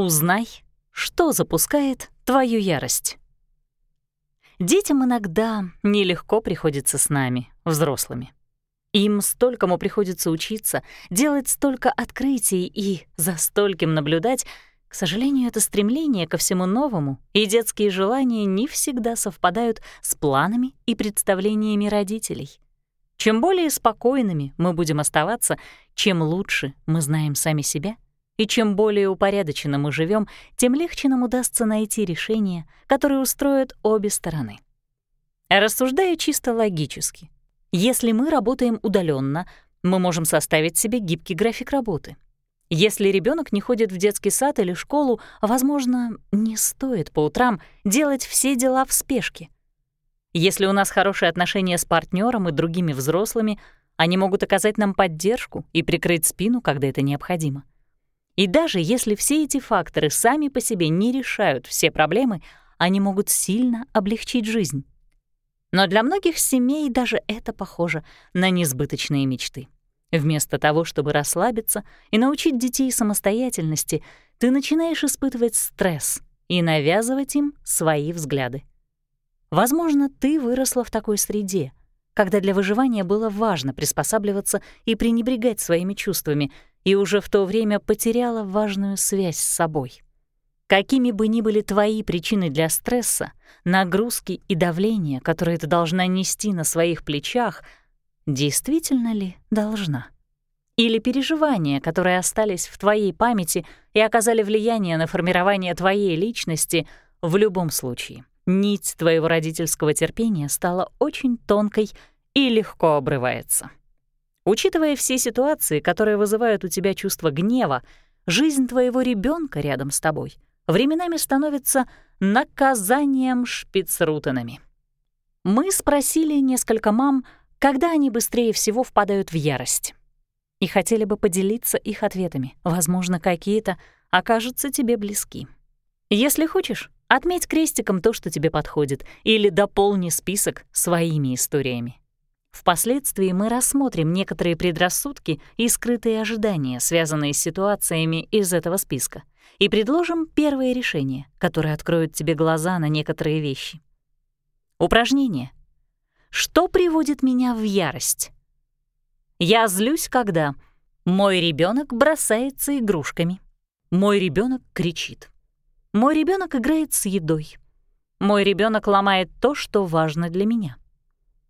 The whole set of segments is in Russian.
Узнай, что запускает твою ярость. Детям иногда нелегко приходится с нами, взрослыми. Им столькому приходится учиться, делать столько открытий и за стольким наблюдать. К сожалению, это стремление ко всему новому и детские желания не всегда совпадают с планами и представлениями родителей. Чем более спокойными мы будем оставаться, чем лучше мы знаем сами себя, и чем более упорядоченно мы живем, тем легче нам удастся найти решения, которые устроят обе стороны. Рассуждая чисто логически, если мы работаем удаленно, мы можем составить себе гибкий график работы. Если ребенок не ходит в детский сад или школу, возможно, не стоит по утрам делать все дела в спешке. Если у нас хорошие отношения с партнером и другими взрослыми, они могут оказать нам поддержку и прикрыть спину, когда это необходимо. И даже если все эти факторы сами по себе не решают все проблемы, они могут сильно облегчить жизнь. Но для многих семей даже это похоже на несбыточные мечты. Вместо того, чтобы расслабиться и научить детей самостоятельности, ты начинаешь испытывать стресс и навязывать им свои взгляды. Возможно, ты выросла в такой среде, когда для выживания было важно приспосабливаться и пренебрегать своими чувствами, и уже в то время потеряла важную связь с собой. Какими бы ни были твои причины для стресса, нагрузки и давления, которые ты должна нести на своих плечах, действительно ли должна? Или переживания, которые остались в твоей памяти и оказали влияние на формирование твоей личности, в любом случае, нить твоего родительского терпения стала очень тонкой и легко обрывается. Учитывая все ситуации, которые вызывают у тебя чувство гнева, жизнь твоего ребенка рядом с тобой — временами становится наказанием шпицрутенами. Мы спросили несколько мам, когда они быстрее всего впадают в ярость. И хотели бы поделиться их ответами. Возможно, какие-то окажутся тебе близки. Если хочешь, отметь крестиком то, что тебе подходит, или дополни список своими историями. Впоследствии мы рассмотрим некоторые предрассудки и скрытые ожидания, связанные с ситуациями из этого списка, и предложим первое решение, которое откроет тебе глаза на некоторые вещи. Упражнение. Что приводит меня в ярость? Я злюсь, когда мой ребенок бросается игрушками. Мой ребенок кричит. Мой ребенок играет с едой. Мой ребенок ломает то, что важно для меня.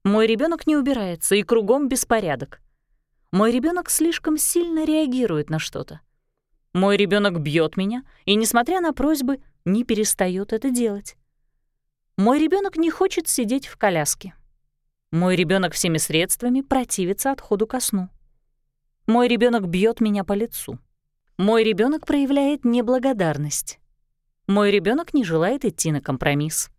Мой ребенок не убирается, и кругом беспорядок. Мой ребенок слишком сильно реагирует на что-то. Мой ребенок бьет меня, и, несмотря на просьбы, не перестает это делать. Мой ребенок не хочет сидеть в коляске. Мой ребенок всеми средствами противится отходу ко сну. Мой ребенок бьет меня по лицу. Мой ребенок проявляет неблагодарность. Мой ребенок не желает идти на компромисс.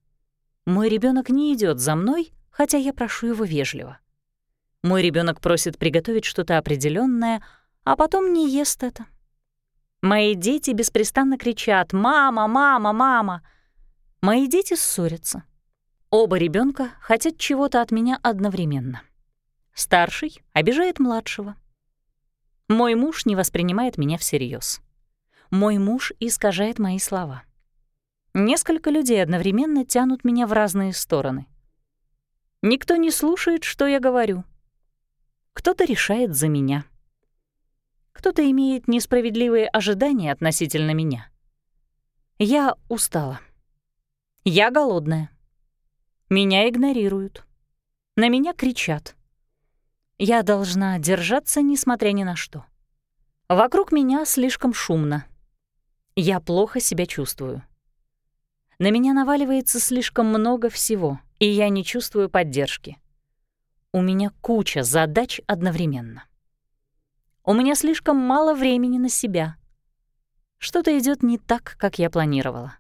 Мой ребенок не идет за мной, хотя я прошу его вежливо. Мой ребенок просит приготовить что-то определенное, а потом не ест это. Мои дети беспрестанно кричат «Мама, мама, мама!». Мои дети ссорятся. Оба ребенка хотят чего-то от меня одновременно. Старший обижает младшего. Мой муж не воспринимает меня всерьез. Мой муж искажает мои слова. Несколько людей одновременно тянут меня в разные стороны. Никто не слушает, что я говорю. Кто-то решает за меня. Кто-то имеет несправедливые ожидания относительно меня. Я устала. Я голодная. Меня игнорируют. На меня кричат. Я должна держаться, несмотря ни на что. Вокруг меня слишком шумно. Я плохо себя чувствую. На меня наваливается слишком много всего — и я не чувствую поддержки. У меня куча задач одновременно. У меня слишком мало времени на себя. Что-то идет не так, как я планировала.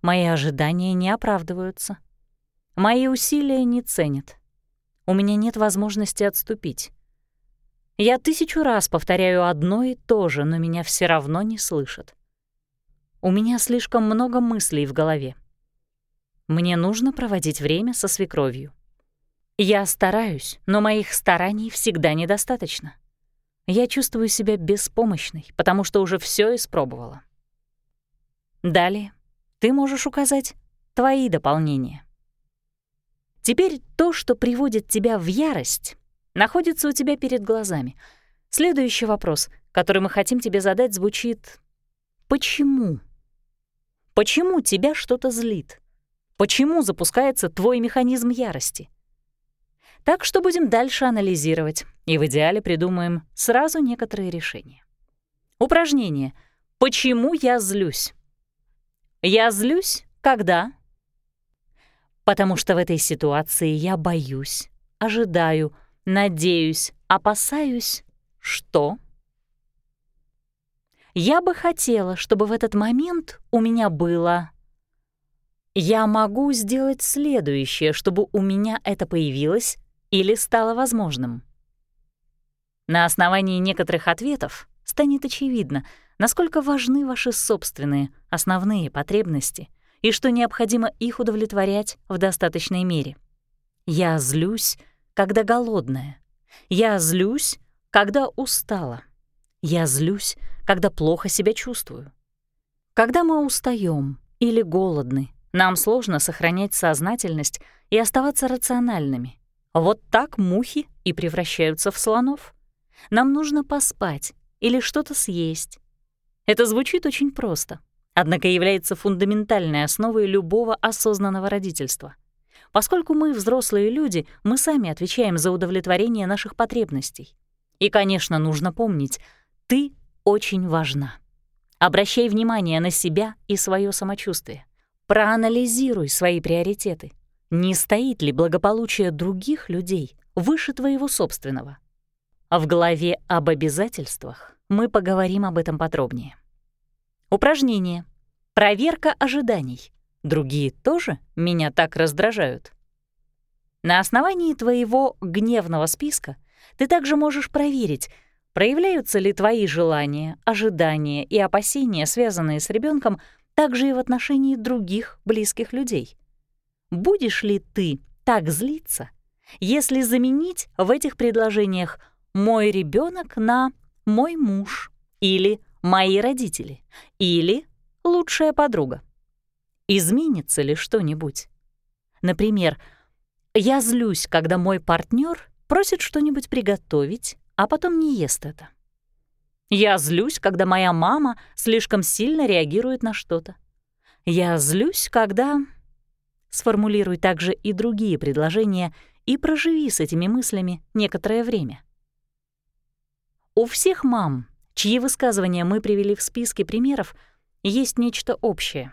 Мои ожидания не оправдываются. Мои усилия не ценят. У меня нет возможности отступить. Я тысячу раз повторяю одно и то же, но меня все равно не слышат. У меня слишком много мыслей в голове. Мне нужно проводить время со свекровью. Я стараюсь, но моих стараний всегда недостаточно. Я чувствую себя беспомощной, потому что уже все испробовала. Далее ты можешь указать твои дополнения. Теперь то, что приводит тебя в ярость, находится у тебя перед глазами. Следующий вопрос, который мы хотим тебе задать, звучит «Почему?» Почему тебя что-то злит? Почему запускается твой механизм ярости? Так что будем дальше анализировать и в идеале придумаем сразу некоторые решения. Упражнение «Почему я злюсь?» Я злюсь, когда? Потому что в этой ситуации я боюсь, ожидаю, надеюсь, опасаюсь, что? Я бы хотела, чтобы в этот момент у меня было... Я могу сделать следующее, чтобы у меня это появилось или стало возможным. На основании некоторых ответов станет очевидно, насколько важны ваши собственные основные потребности и что необходимо их удовлетворять в достаточной мере. Я злюсь, когда голодная. Я злюсь, когда устала. Я злюсь, когда плохо себя чувствую. Когда мы устаем или голодны, нам сложно сохранять сознательность и оставаться рациональными. Вот так мухи и превращаются в слонов. Нам нужно поспать или что-то съесть. Это звучит очень просто, однако является фундаментальной основой любого осознанного родительства. Поскольку мы взрослые люди, мы сами отвечаем за удовлетворение наших потребностей. И, конечно, нужно помнить, ты очень важна. Обращай внимание на себя и свое самочувствие. Проанализируй свои приоритеты. Не стоит ли благополучие других людей выше твоего собственного? В главе об обязательствах мы поговорим об этом подробнее. Упражнение. Проверка ожиданий. Другие тоже меня так раздражают. На основании твоего гневного списка ты также можешь проверить, проявляются ли твои желания, ожидания и опасения, связанные с ребенком, также и в отношении других близких людей. Будешь ли ты так злиться, если заменить в этих предложениях «мой ребенок» на «мой муж» или «мои родители» или «лучшая подруга»? Изменится ли что-нибудь? Например, я злюсь, когда мой партнер просит что-нибудь приготовить, а потом не ест это. Я злюсь, когда моя мама слишком сильно реагирует на что-то. Я злюсь, когда... Сформулируй также и другие предложения и проживи с этими мыслями некоторое время. У всех мам, чьи высказывания мы привели в списке примеров, есть нечто общее.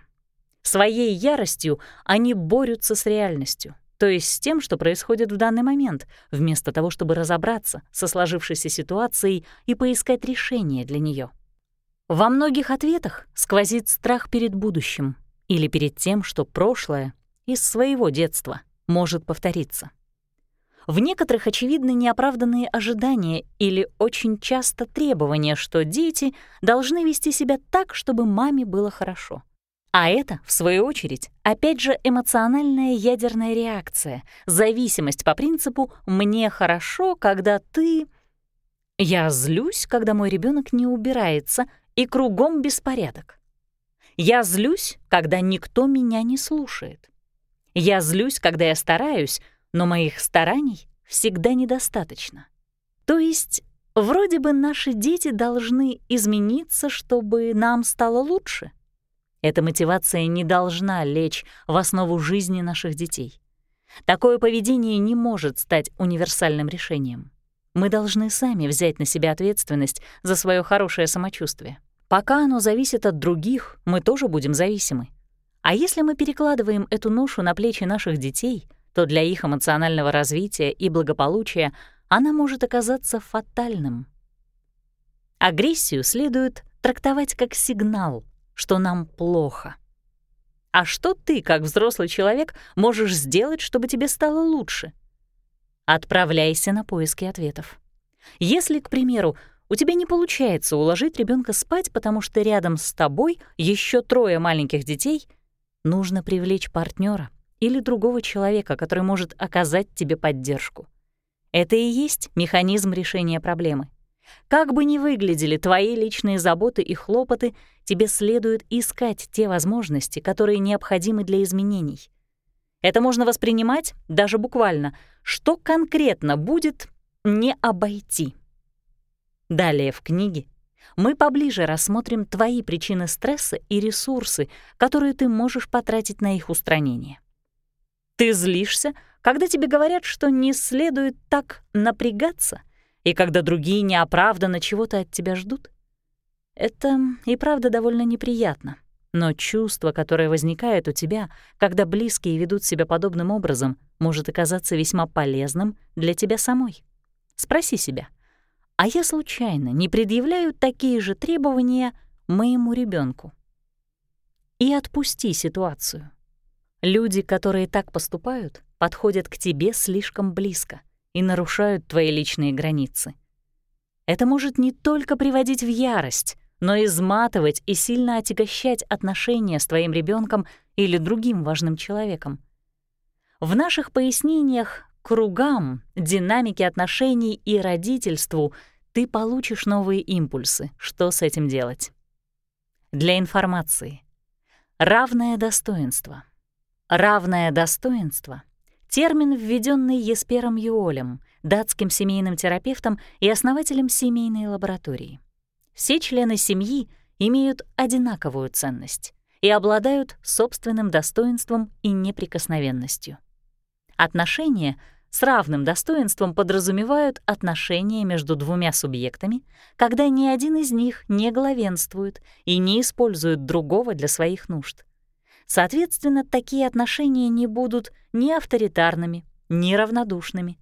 Своей яростью они борются с реальностью — то есть с тем, что происходит в данный момент, вместо того, чтобы разобраться со сложившейся ситуацией и поискать решение для нее. Во многих ответах сквозит страх перед будущим или перед тем, что прошлое из своего детства может повториться. В некоторых очевидны неоправданные ожидания или очень часто требования, что дети должны вести себя так, чтобы маме было хорошо. А это, в свою очередь, опять же эмоциональная ядерная реакция, зависимость по принципу «мне хорошо, когда ты...» Я злюсь, когда мой ребенок не убирается и кругом беспорядок. Я злюсь, когда никто меня не слушает. Я злюсь, когда я стараюсь, но моих стараний всегда недостаточно. То есть, вроде бы наши дети должны измениться, чтобы нам стало лучше — эта мотивация не должна лечь в основу жизни наших детей. Такое поведение не может стать универсальным решением. Мы должны сами взять на себя ответственность за свое хорошее самочувствие. Пока оно зависит от других, мы тоже будем зависимы. А если мы перекладываем эту ношу на плечи наших детей, то для их эмоционального развития и благополучия она может оказаться фатальным. Агрессию следует трактовать как сигнал, что нам плохо. А что ты, как взрослый человек, можешь сделать, чтобы тебе стало лучше? Отправляйся на поиски ответов. Если, к примеру, у тебя не получается уложить ребенка спать, потому что рядом с тобой еще трое маленьких детей, нужно привлечь партнера или другого человека, который может оказать тебе поддержку. Это и есть механизм решения проблемы. Как бы ни выглядели твои личные заботы и хлопоты, тебе следует искать те возможности, которые необходимы для изменений. Это можно воспринимать даже буквально, что конкретно будет не обойти. Далее в книге мы поближе рассмотрим твои причины стресса и ресурсы, которые ты можешь потратить на их устранение. Ты злишься, когда тебе говорят, что не следует так напрягаться, и когда другие неоправданно чего-то от тебя ждут. Это и правда довольно неприятно. Но чувство, которое возникает у тебя, когда близкие ведут себя подобным образом, может оказаться весьма полезным для тебя самой. Спроси себя — а я случайно не предъявляю такие же требования моему ребенку. И отпусти ситуацию. Люди, которые так поступают, подходят к тебе слишком близко и нарушают твои личные границы. Это может не только приводить в ярость, но изматывать и сильно отягощать отношения с твоим ребенком или другим важным человеком. В наших пояснениях кругам, динамике отношений и родительству ты получишь новые импульсы. Что с этим делать? Для информации. Равное достоинство. Равное достоинство — термин, введенный Еспером Юолем, датским семейным терапевтом и основателем семейной лаборатории. Все члены семьи имеют одинаковую ценность и обладают собственным достоинством и неприкосновенностью. Отношения с равным достоинством подразумевают отношения между двумя субъектами, когда ни один из них не главенствует и не использует другого для своих нужд. Соответственно, такие отношения не будут ни авторитарными, ни равнодушными.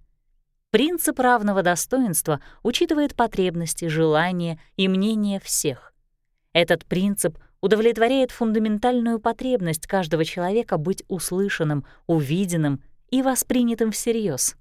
Принцип равного достоинства учитывает потребности, желания и мнения всех. Этот принцип удовлетворяет фундаментальную потребность каждого человека быть услышанным, увиденным и воспринятым всерьез.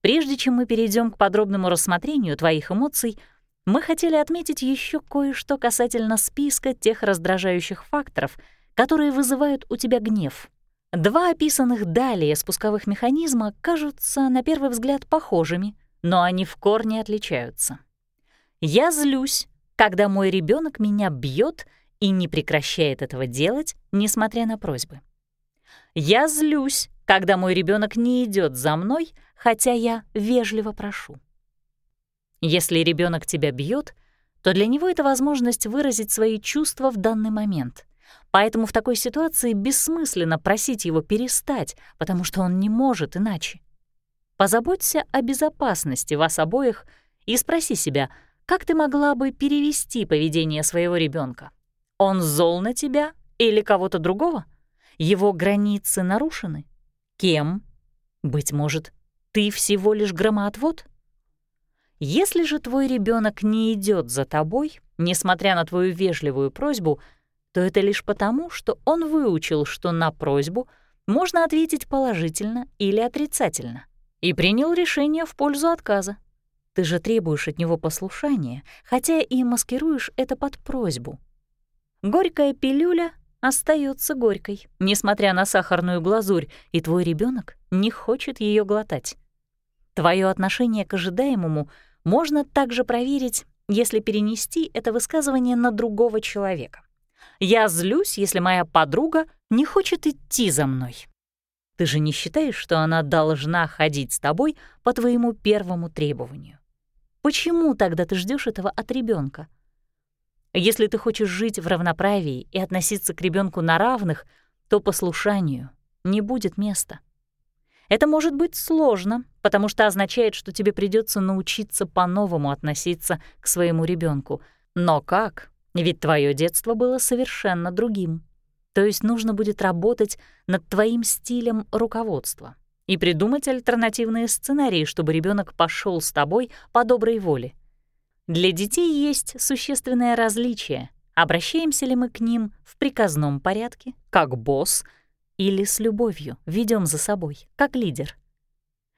Прежде чем мы перейдем к подробному рассмотрению твоих эмоций, мы хотели отметить еще кое-что касательно списка тех раздражающих факторов, которые вызывают у тебя гнев. Два описанных далее спусковых механизма кажутся на первый взгляд похожими, но они в корне отличаются. Я злюсь, когда мой ребенок меня бьет и не прекращает этого делать, несмотря на просьбы. Я злюсь, когда мой ребенок не идет за мной, хотя я вежливо прошу. Если ребенок тебя бьет, то для него это возможность выразить свои чувства в данный момент. Поэтому в такой ситуации бессмысленно просить его перестать, потому что он не может иначе. Позаботься о безопасности вас обоих и спроси себя, как ты могла бы перевести поведение своего ребенка. Он зол на тебя или кого-то другого? Его границы нарушены? Кем? Быть может, ты всего лишь громоотвод? Если же твой ребенок не идет за тобой, несмотря на твою вежливую просьбу, то это лишь потому, что он выучил, что на просьбу можно ответить положительно или отрицательно, и принял решение в пользу отказа. Ты же требуешь от него послушания, хотя и маскируешь это под просьбу. Горькая пилюля остается горькой, несмотря на сахарную глазурь, и твой ребенок не хочет ее глотать. Твое отношение к ожидаемому можно также проверить, если перенести это высказывание на другого человека. «Я злюсь, если моя подруга не хочет идти за мной». Ты же не считаешь, что она должна ходить с тобой по твоему первому требованию? Почему тогда ты ждешь этого от ребенка? Если ты хочешь жить в равноправии и относиться к ребенку на равных, то послушанию не будет места. Это может быть сложно, потому что означает, что тебе придется научиться по-новому относиться к своему ребенку. Но как? Ведь твое детство было совершенно другим. То есть нужно будет работать над твоим стилем руководства и придумать альтернативные сценарии, чтобы ребенок пошел с тобой по доброй воле. Для детей есть существенное различие. Обращаемся ли мы к ним в приказном порядке, как босс, или с любовью ведем за собой, как лидер?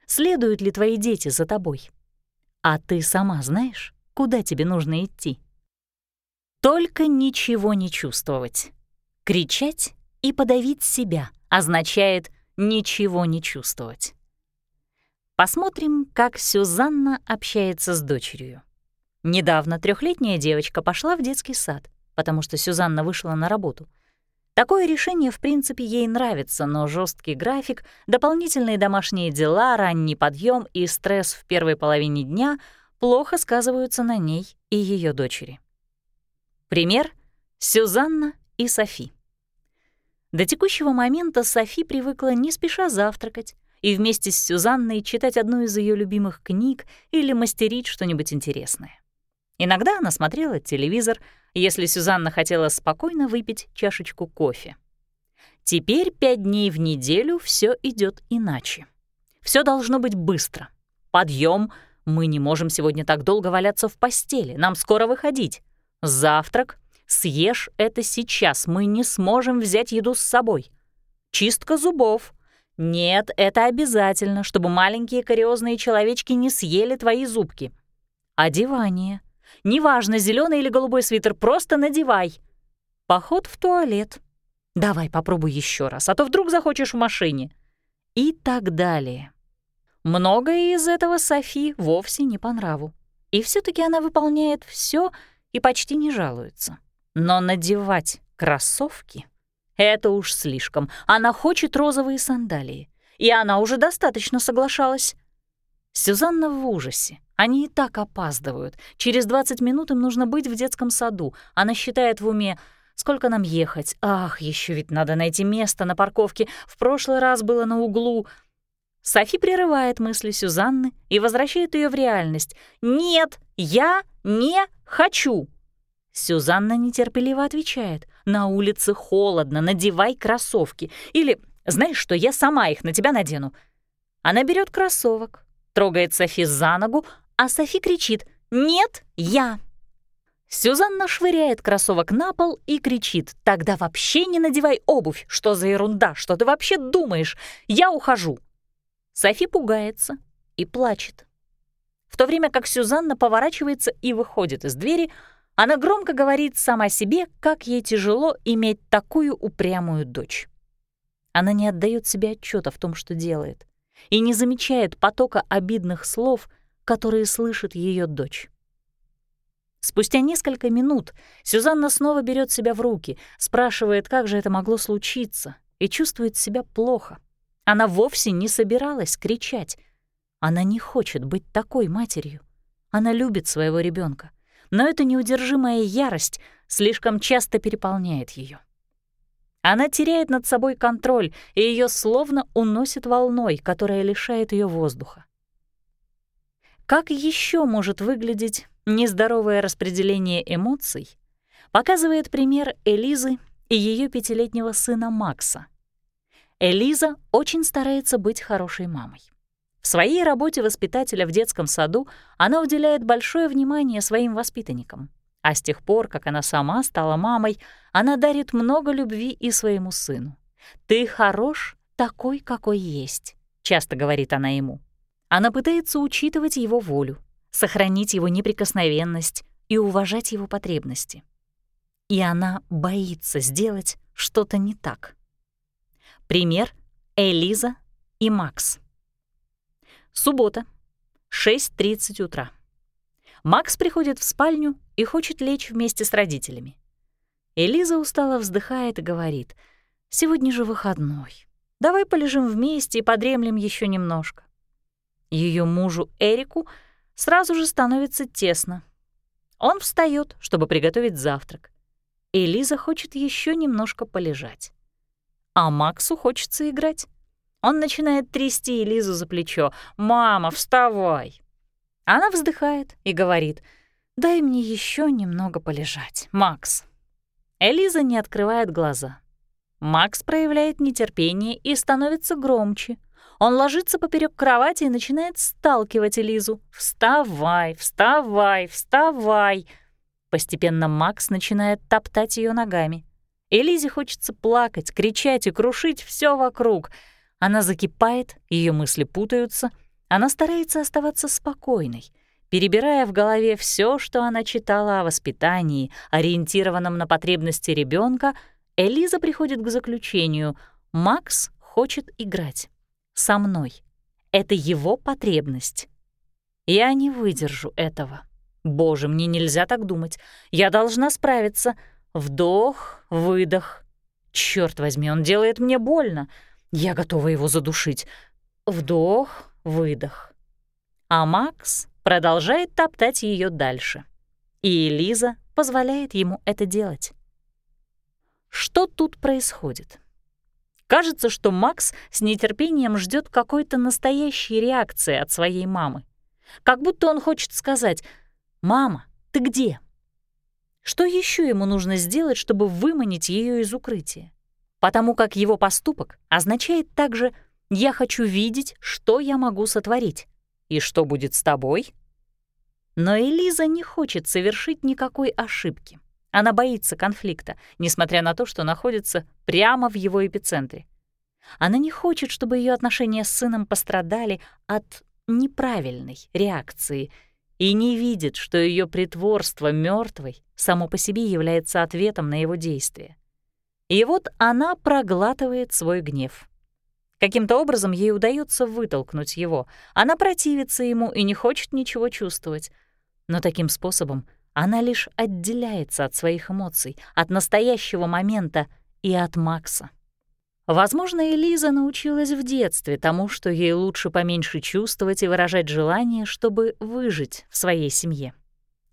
Следуют ли твои дети за тобой? А ты сама знаешь, куда тебе нужно идти? Только ничего не чувствовать. Кричать и подавить себя означает ничего не чувствовать. Посмотрим, как Сюзанна общается с дочерью. Недавно трехлетняя девочка пошла в детский сад. потому что Сюзанна вышла на работу. Такое решение, в принципе, ей нравится, но жесткий график, дополнительные домашние дела, ранний подъем и стресс в первой половине дня плохо сказываются на ней и ее дочери. Пример — Сюзанна и Софи. До текущего момента Софи привыкла не спеша завтракать и вместе с Сюзанной читать одну из ее любимых книг или мастерить что-нибудь интересное. Иногда она смотрела телевизор, если Сюзанна хотела спокойно выпить чашечку кофе. Теперь пять дней в неделю все идет иначе. Все должно быть быстро. Подъем. Мы не можем сегодня так долго валяться в постели. Нам скоро выходить. Завтрак. Съешь это сейчас. Мы не сможем взять еду с собой. Чистка зубов. Нет, это обязательно, чтобы маленькие кариозные человечки не съели твои зубки. Одевание. Неважно, зеленый или голубой свитер, просто надевай. Поход в туалет. Давай попробуй еще раз, а то вдруг захочешь в машине. И так далее. Многое из этого Софи вовсе не по нраву. И все таки она выполняет все и почти не жалуется. Но надевать кроссовки — это уж слишком. Она хочет розовые сандалии. И она уже достаточно соглашалась. Сюзанна в ужасе. Они и так опаздывают. Через 20 минут им нужно быть в детском саду. Она считает в уме, сколько нам ехать. Ах, еще ведь надо найти место на парковке. В прошлый раз было на углу. Софи прерывает мысли Сюзанны и возвращает ее в реальность. «Нет, я не хочу!» Сюзанна нетерпеливо отвечает. «На улице холодно, надевай кроссовки. Или, знаешь что, я сама их на тебя надену». Она берет кроссовок, трогает Софи за ногу, а Софи кричит «Нет, я!». Сюзанна швыряет кроссовок на пол и кричит «Тогда вообще не надевай обувь! Что за ерунда? Что ты вообще думаешь? Я ухожу!» Софи пугается и плачет. В то время как Сюзанна поворачивается и выходит из двери, она громко говорит сама себе, как ей тяжело иметь такую упрямую дочь. Она не отдает себе отчета в том, что делает, и не замечает потока обидных слов — которые слышит ее дочь. Спустя несколько минут Сюзанна снова берет себя в руки, спрашивает, как же это могло случиться, и чувствует себя плохо. Она вовсе не собиралась кричать. Она не хочет быть такой матерью. Она любит своего ребенка, но эта неудержимая ярость слишком часто переполняет ее. Она теряет над собой контроль, и ее словно уносит волной, которая лишает ее воздуха. Как еще может выглядеть нездоровое распределение эмоций, показывает пример Элизы и ее пятилетнего сына Макса. Элиза очень старается быть хорошей мамой. В своей работе воспитателя в детском саду она уделяет большое внимание своим воспитанникам. А с тех пор, как она сама стала мамой, она дарит много любви и своему сыну. «Ты хорош такой, какой есть», — часто говорит она ему. Она пытается учитывать его волю, сохранить его неприкосновенность и уважать его потребности. И она боится сделать что-то не так. Пример — Элиза и Макс. Суббота, 6.30 утра. Макс приходит в спальню и хочет лечь вместе с родителями. Элиза устало вздыхает и говорит, «Сегодня же выходной. Давай полежим вместе и подремлем еще немножко». Ее мужу Эрику сразу же становится тесно. Он встает, чтобы приготовить завтрак. Элиза хочет еще немножко полежать. А Максу хочется играть. Он начинает трясти Элизу за плечо. «Мама, вставай!» Она вздыхает и говорит, «Дай мне еще немного полежать, Макс». Элиза не открывает глаза. Макс проявляет нетерпение и становится громче. Он ложится поперек кровати и начинает сталкивать Элизу. «Вставай, вставай, вставай!» Постепенно Макс начинает топтать ее ногами. Элизе хочется плакать, кричать и крушить все вокруг. Она закипает, ее мысли путаются. Она старается оставаться спокойной, перебирая в голове все, что она читала о воспитании, ориентированном на потребности ребенка. Элиза приходит к заключению — Макс хочет играть со мной. Это его потребность. Я не выдержу этого. Боже, мне нельзя так думать. Я должна справиться. Вдох, выдох. Черт возьми, он делает мне больно. Я готова его задушить. Вдох, выдох. А Макс продолжает топтать ее дальше. И Элиза позволяет ему это делать. Что тут происходит? Кажется, что Макс с нетерпением ждет какой-то настоящей реакции от своей мамы. Как будто он хочет сказать «Мама, ты где?» Что еще ему нужно сделать, чтобы выманить ее из укрытия? Потому как его поступок означает также «я хочу видеть, что я могу сотворить». И что будет с тобой? Но Элиза не хочет совершить никакой ошибки. Она боится конфликта, несмотря на то, что находится прямо в его эпицентре. Она не хочет, чтобы ее отношения с сыном пострадали от неправильной реакции и не видит, что ее притворство мертвой само по себе является ответом на его действия. И вот она проглатывает свой гнев. Каким-то образом ей удается вытолкнуть его. Она противится ему и не хочет ничего чувствовать. Но таким способом она лишь отделяется от своих эмоций, от настоящего момента и от Макса. Возможно, Элиза научилась в детстве тому, что ей лучше поменьше чувствовать и выражать желание, чтобы выжить в своей семье.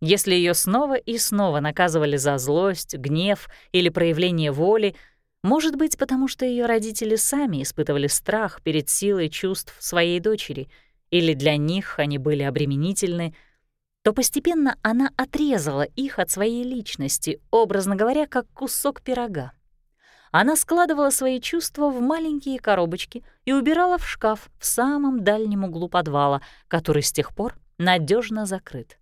Если ее снова и снова наказывали за злость, гнев или проявление воли, может быть, потому что ее родители сами испытывали страх перед силой чувств своей дочери, или для них они были обременительны — то постепенно она отрезала их от своей личности, образно говоря, как кусок пирога. Она складывала свои чувства в маленькие коробочки и убирала в шкаф в самом дальнем углу подвала, который с тех пор надежно закрыт.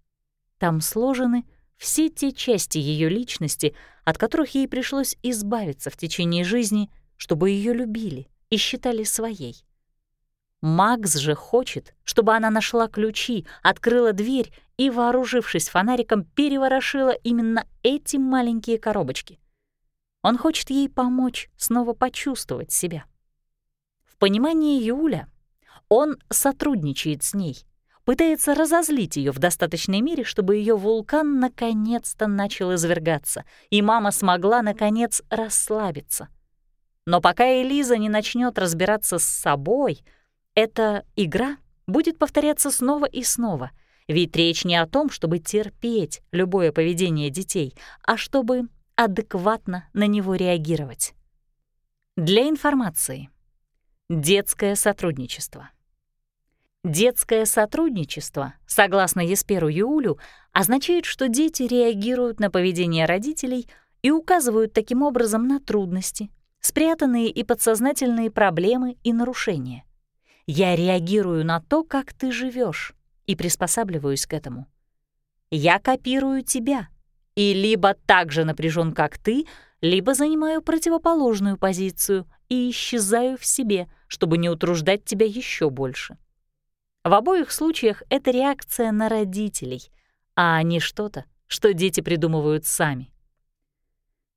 Там сложены все те части ее личности, от которых ей пришлось избавиться в течение жизни, чтобы ее любили и считали своей. Макс же хочет, чтобы она нашла ключи, открыла дверь и, вооружившись фонариком, переворошила именно эти маленькие коробочки. Он хочет ей помочь снова почувствовать себя. В понимании Юля он сотрудничает с ней, пытается разозлить ее в достаточной мере, чтобы ее вулкан наконец-то начал извергаться, и мама смогла, наконец, расслабиться. Но пока Элиза не начнет разбираться с собой — эта игра будет повторяться снова и снова, ведь речь не о том, чтобы терпеть любое поведение детей, а чтобы адекватно на него реагировать. Для информации. Детское сотрудничество. Детское сотрудничество, согласно Есперу Юлю, означает, что дети реагируют на поведение родителей и указывают таким образом на трудности, спрятанные и подсознательные проблемы и нарушения. Я реагирую на то, как ты живешь, и приспосабливаюсь к этому. Я копирую тебя, и либо так же напряжен, как ты, либо занимаю противоположную позицию и исчезаю в себе, чтобы не утруждать тебя еще больше. В обоих случаях это реакция на родителей, а не что-то, что дети придумывают сами.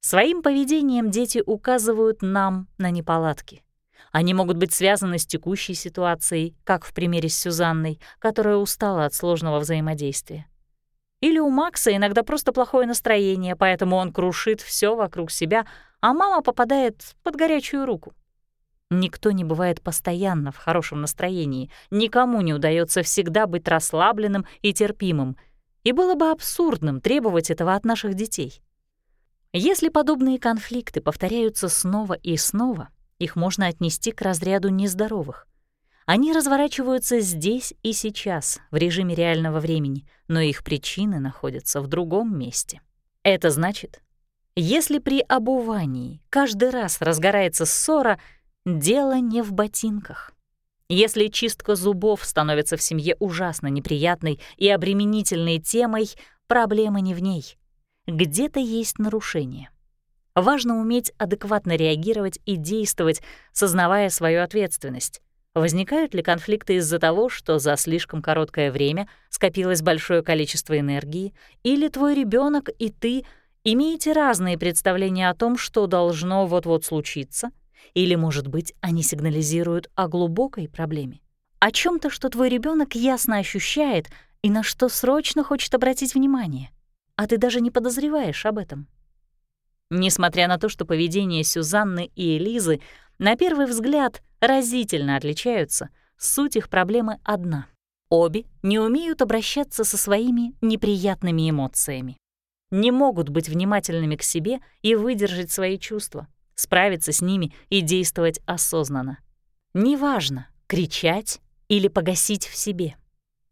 Своим поведением дети указывают нам на неполадки. Они могут быть связаны с текущей ситуацией, как в примере с Сюзанной, которая устала от сложного взаимодействия. Или у Макса иногда просто плохое настроение, поэтому он крушит все вокруг себя, а мама попадает под горячую руку. Никто не бывает постоянно в хорошем настроении, никому не удается всегда быть расслабленным и терпимым, и было бы абсурдным требовать этого от наших детей. Если подобные конфликты повторяются снова и снова — их можно отнести к разряду нездоровых. Они разворачиваются здесь и сейчас, в режиме реального времени, но их причины находятся в другом месте. Это значит, если при обувании каждый раз разгорается ссора, дело не в ботинках. Если чистка зубов становится в семье ужасно неприятной и обременительной темой, проблема не в ней. Где-то есть нарушение. Важно уметь адекватно реагировать и действовать, сознавая свою ответственность. Возникают ли конфликты из-за того, что за слишком короткое время скопилось большое количество энергии, или твой ребенок и ты имеете разные представления о том, что должно вот-вот случиться, или, может быть, они сигнализируют о глубокой проблеме, о чем то что твой ребенок ясно ощущает и на что срочно хочет обратить внимание, а ты даже не подозреваешь об этом. Несмотря на то, что поведение Сюзанны и Элизы на первый взгляд разительно отличаются, суть их проблемы одна. Обе не умеют обращаться со своими неприятными эмоциями. Не могут быть внимательными к себе и выдержать свои чувства, справиться с ними и действовать осознанно. Неважно, кричать или погасить в себе.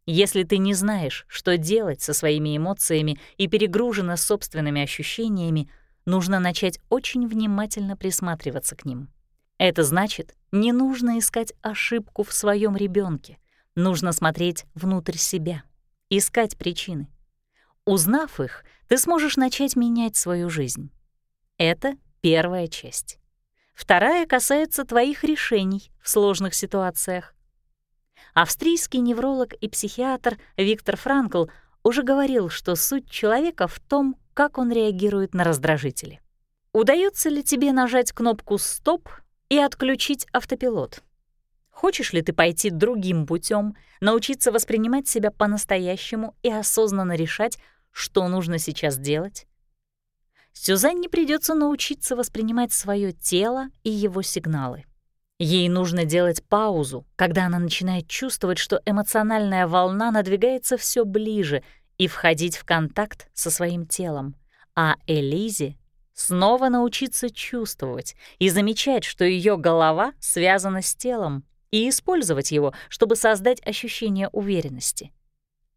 Если ты не знаешь, что делать со своими эмоциями и перегружена собственными ощущениями, нужно начать очень внимательно присматриваться к ним. Это значит, не нужно искать ошибку в своем ребенке, нужно смотреть внутрь себя, искать причины. Узнав их, ты сможешь начать менять свою жизнь. Это первая часть. Вторая касается твоих решений в сложных ситуациях. Австрийский невролог и психиатр Виктор Франкл уже говорил, что суть человека в том, как он реагирует на раздражители. Удается ли тебе нажать кнопку «Стоп» и отключить автопилот? Хочешь ли ты пойти другим путем, научиться воспринимать себя по-настоящему и осознанно решать, что нужно сейчас делать? Сюзанне придется научиться воспринимать свое тело и его сигналы. Ей нужно делать паузу, когда она начинает чувствовать, что эмоциональная волна надвигается все ближе, и входить в контакт со своим телом. А Элизе снова научиться чувствовать и замечать, что ее голова связана с телом, и использовать его, чтобы создать ощущение уверенности.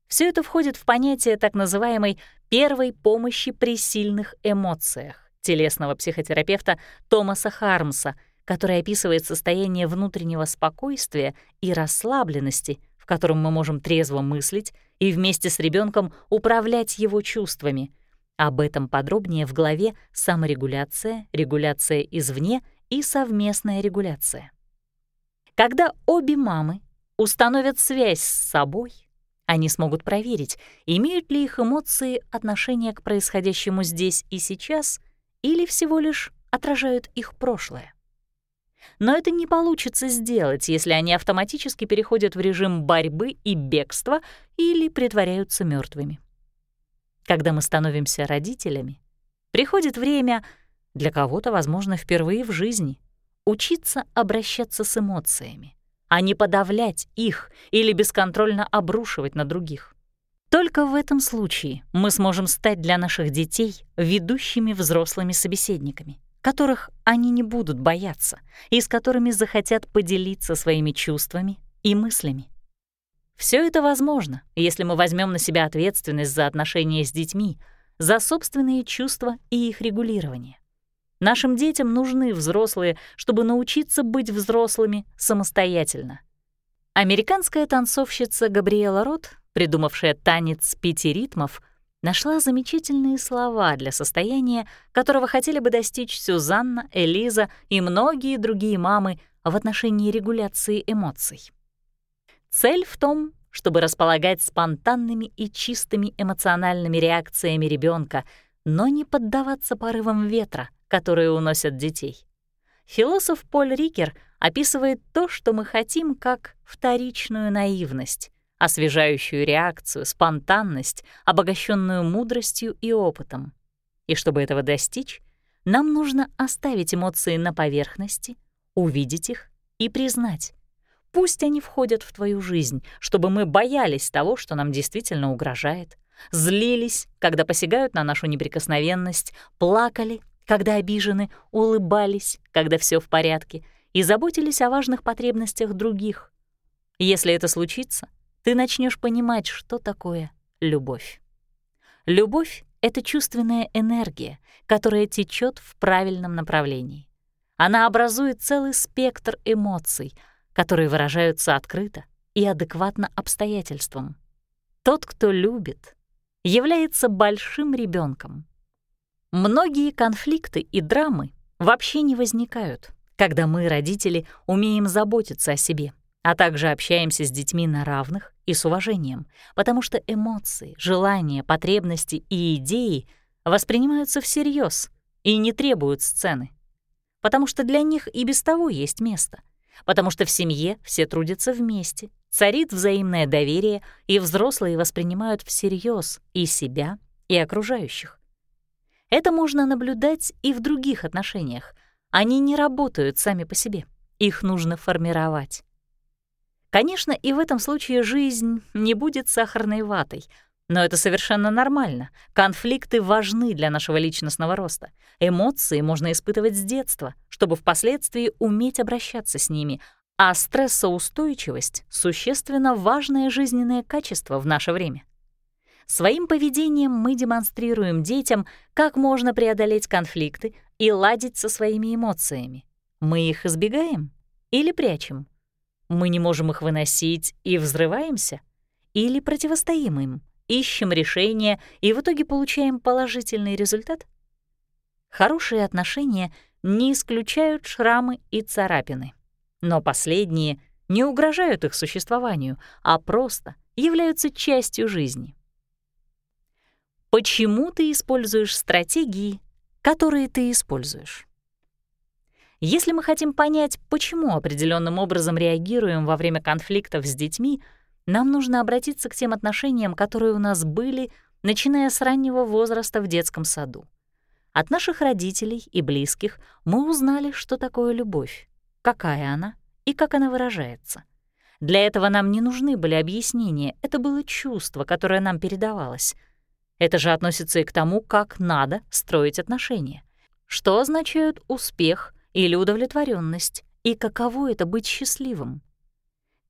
Все это входит в понятие так называемой первой помощи при сильных эмоциях телесного психотерапевта Томаса Хармса — который описывает состояние внутреннего спокойствия и расслабленности, в котором мы можем трезво мыслить и вместе с ребенком управлять его чувствами. Об этом подробнее в главе «Саморегуляция», «Регуляция извне» и «Совместная регуляция». Когда обе мамы установят связь с собой, они смогут проверить, имеют ли их эмоции отношение к происходящему здесь и сейчас или всего лишь отражают их прошлое. Но это не получится сделать, если они автоматически переходят в режим борьбы и бегства или притворяются мертвыми. Когда мы становимся родителями, приходит время, для кого-то, возможно, впервые в жизни, учиться обращаться с эмоциями, а не подавлять их или бесконтрольно обрушивать на других. Только в этом случае мы сможем стать для наших детей ведущими взрослыми собеседниками которых они не будут бояться и с которыми захотят поделиться своими чувствами и мыслями. Все это возможно, если мы возьмем на себя ответственность за отношения с детьми, за собственные чувства и их регулирование. Нашим детям нужны взрослые, чтобы научиться быть взрослыми самостоятельно. Американская танцовщица Габриэла Рот, придумавшая танец пяти ритмов, нашла замечательные слова для состояния, которого хотели бы достичь Сюзанна, Элиза и многие другие мамы в отношении регуляции эмоций. Цель в том, чтобы располагать спонтанными и чистыми эмоциональными реакциями ребенка, но не поддаваться порывам ветра, которые уносят детей. Философ Поль Рикер описывает то, что мы хотим, как вторичную наивность, освежающую реакцию, спонтанность, обогащенную мудростью и опытом. И чтобы этого достичь, нам нужно оставить эмоции на поверхности, увидеть их и признать. Пусть они входят в твою жизнь, чтобы мы боялись того, что нам действительно угрожает, злились, когда посягают на нашу неприкосновенность, плакали, когда обижены, улыбались, когда все в порядке, и заботились о важных потребностях других. Если это случится, ты начнешь понимать, что такое любовь. Любовь — это чувственная энергия, которая течет в правильном направлении. Она образует целый спектр эмоций, которые выражаются открыто и адекватно обстоятельствам. Тот, кто любит, является большим ребенком. Многие конфликты и драмы вообще не возникают, когда мы, родители, умеем заботиться о себе — а также общаемся с детьми на равных и с уважением, потому что эмоции, желания, потребности и идеи воспринимаются всерьез и не требуют сцены, потому что для них и без того есть место, потому что в семье все трудятся вместе, царит взаимное доверие, и взрослые воспринимают всерьез и себя, и окружающих. Это можно наблюдать и в других отношениях. Они не работают сами по себе. Их нужно формировать. Конечно, и в этом случае жизнь не будет сахарной ватой, но это совершенно нормально. Конфликты важны для нашего личностного роста. Эмоции можно испытывать с детства, чтобы впоследствии уметь обращаться с ними, а стрессоустойчивость — существенно важное жизненное качество в наше время. Своим поведением мы демонстрируем детям, как можно преодолеть конфликты и ладить со своими эмоциями. Мы их избегаем или прячем? Мы не можем их выносить и взрываемся? Или противостоим им, ищем решения и в итоге получаем положительный результат? Хорошие отношения не исключают шрамы и царапины, но последние не угрожают их существованию, а просто являются частью жизни. Почему ты используешь стратегии, которые ты используешь? Если мы хотим понять, почему определенным образом реагируем во время конфликтов с детьми, нам нужно обратиться к тем отношениям, которые у нас были, начиная с раннего возраста в детском саду. От наших родителей и близких мы узнали, что такое любовь, какая она и как она выражается. Для этого нам не нужны были объяснения, это было чувство, которое нам передавалось. Это же относится и к тому, как надо строить отношения. Что означают успех — или удовлетворенность, и каково это быть счастливым.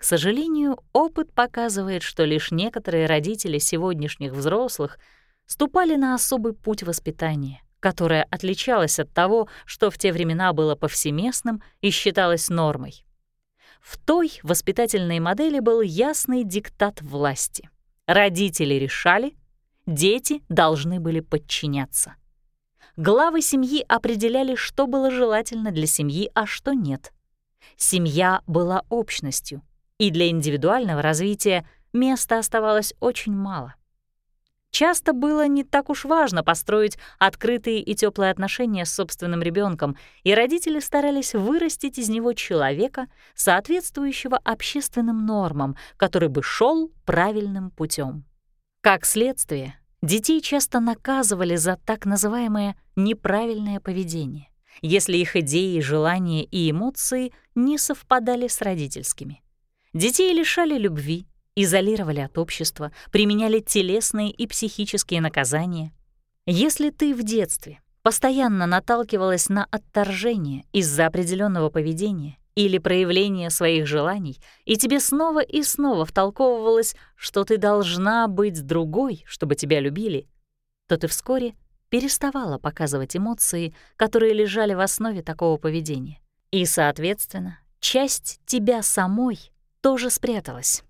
К сожалению, опыт показывает, что лишь некоторые родители сегодняшних взрослых ступали на особый путь воспитания, которое отличалось от того, что в те времена было повсеместным и считалось нормой. В той воспитательной модели был ясный диктат власти. Родители решали, дети должны были подчиняться главы семьи определяли, что было желательно для семьи, а что нет. Семья была общностью, и для индивидуального развития места оставалось очень мало. Часто было не так уж важно построить открытые и теплые отношения с собственным ребенком, и родители старались вырастить из него человека, соответствующего общественным нормам, который бы шел правильным путем. Как следствие, Детей часто наказывали за так называемое неправильное поведение, если их идеи, желания и эмоции не совпадали с родительскими. Детей лишали любви, изолировали от общества, применяли телесные и психические наказания. Если ты в детстве постоянно наталкивалась на отторжение из-за определенного поведения, или проявление своих желаний, и тебе снова и снова втолковывалось, что ты должна быть другой, чтобы тебя любили, то ты вскоре переставала показывать эмоции, которые лежали в основе такого поведения. И, соответственно, часть тебя самой тоже спряталась.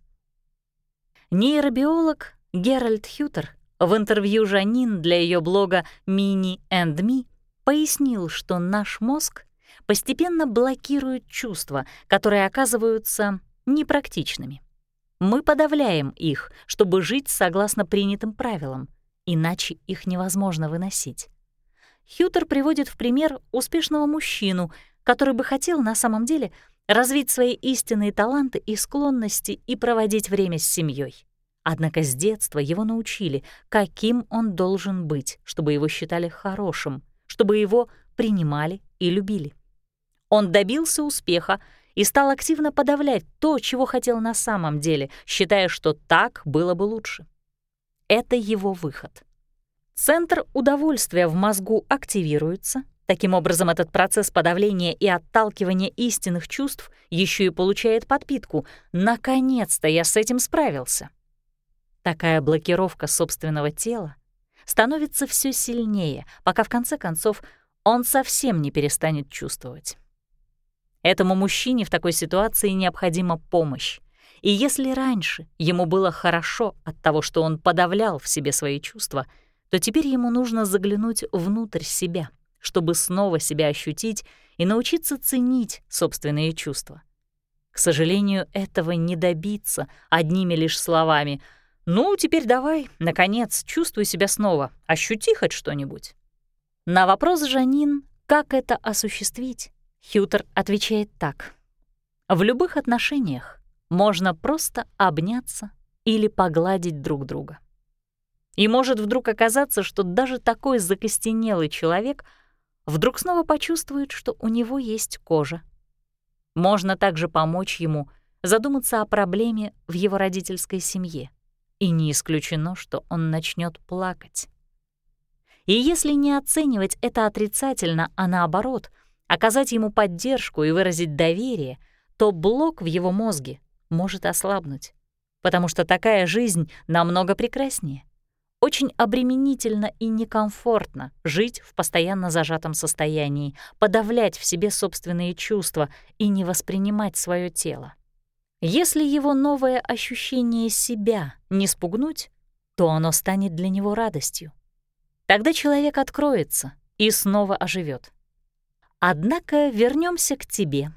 Нейробиолог Геральт Хьютер в интервью Жанин для ее блога «Mini and Me» пояснил, что наш мозг постепенно блокируют чувства, которые оказываются непрактичными. Мы подавляем их, чтобы жить согласно принятым правилам, иначе их невозможно выносить. Хьютер приводит в пример успешного мужчину, который бы хотел на самом деле развить свои истинные таланты и склонности и проводить время с семьей. Однако с детства его научили, каким он должен быть, чтобы его считали хорошим, чтобы его принимали и любили. Он добился успеха и стал активно подавлять то, чего хотел на самом деле, считая, что так было бы лучше. Это его выход. Центр удовольствия в мозгу активируется. Таким образом, этот процесс подавления и отталкивания истинных чувств еще и получает подпитку. Наконец-то я с этим справился. Такая блокировка собственного тела становится все сильнее, пока в конце концов он совсем не перестанет чувствовать. Этому мужчине в такой ситуации необходима помощь. И если раньше ему было хорошо от того, что он подавлял в себе свои чувства, то теперь ему нужно заглянуть внутрь себя, чтобы снова себя ощутить и научиться ценить собственные чувства. К сожалению, этого не добиться одними лишь словами. «Ну, теперь давай, наконец, чувствуй себя снова, ощути хоть что-нибудь». На вопрос Жанин, как это осуществить, Хьютер отвечает так. В любых отношениях можно просто обняться или погладить друг друга. И может вдруг оказаться, что даже такой закостенелый человек вдруг снова почувствует, что у него есть кожа. Можно также помочь ему задуматься о проблеме в его родительской семье. И не исключено, что он начнет плакать. И если не оценивать это отрицательно, а наоборот, оказать ему поддержку и выразить доверие, то блок в его мозге может ослабнуть, потому что такая жизнь намного прекраснее. Очень обременительно и некомфортно жить в постоянно зажатом состоянии, подавлять в себе собственные чувства и не воспринимать свое тело. Если его новое ощущение себя не спугнуть, то оно станет для него радостью. Тогда человек откроется и снова оживет. Однако вернемся к тебе,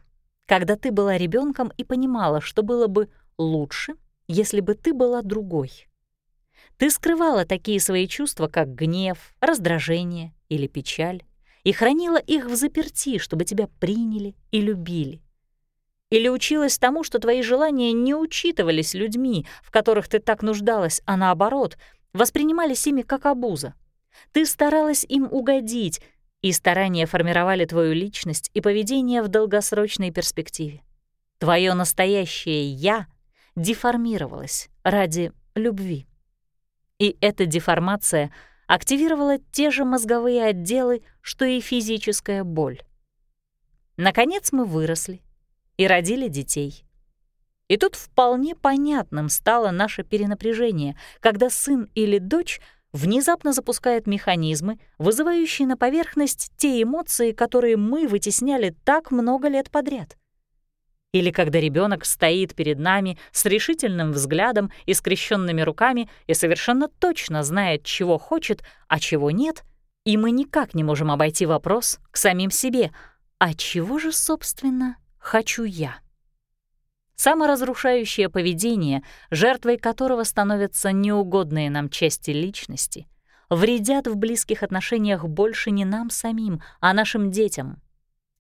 когда ты была ребенком и понимала, что было бы лучше, если бы ты была другой. Ты скрывала такие свои чувства, как гнев, раздражение или печаль, и хранила их в заперти, чтобы тебя приняли и любили. Или училась тому, что твои желания не учитывались людьми, в которых ты так нуждалась, а наоборот, воспринимались ими как обуза. Ты старалась им угодить, и старания формировали твою личность и поведение в долгосрочной перспективе. Твое настоящее «я» деформировалось ради любви. И эта деформация активировала те же мозговые отделы, что и физическая боль. Наконец мы выросли и родили детей. И тут вполне понятным стало наше перенапряжение, когда сын или дочь внезапно запускает механизмы, вызывающие на поверхность те эмоции, которые мы вытесняли так много лет подряд — или когда ребенок стоит перед нами с решительным взглядом и скрещенными руками и совершенно точно знает, чего хочет, а чего нет, и мы никак не можем обойти вопрос к самим себе «А чего же, собственно, хочу я?» Саморазрушающее поведение, жертвой которого становятся неугодные нам части личности, вредят в близких отношениях больше не нам самим, а нашим детям —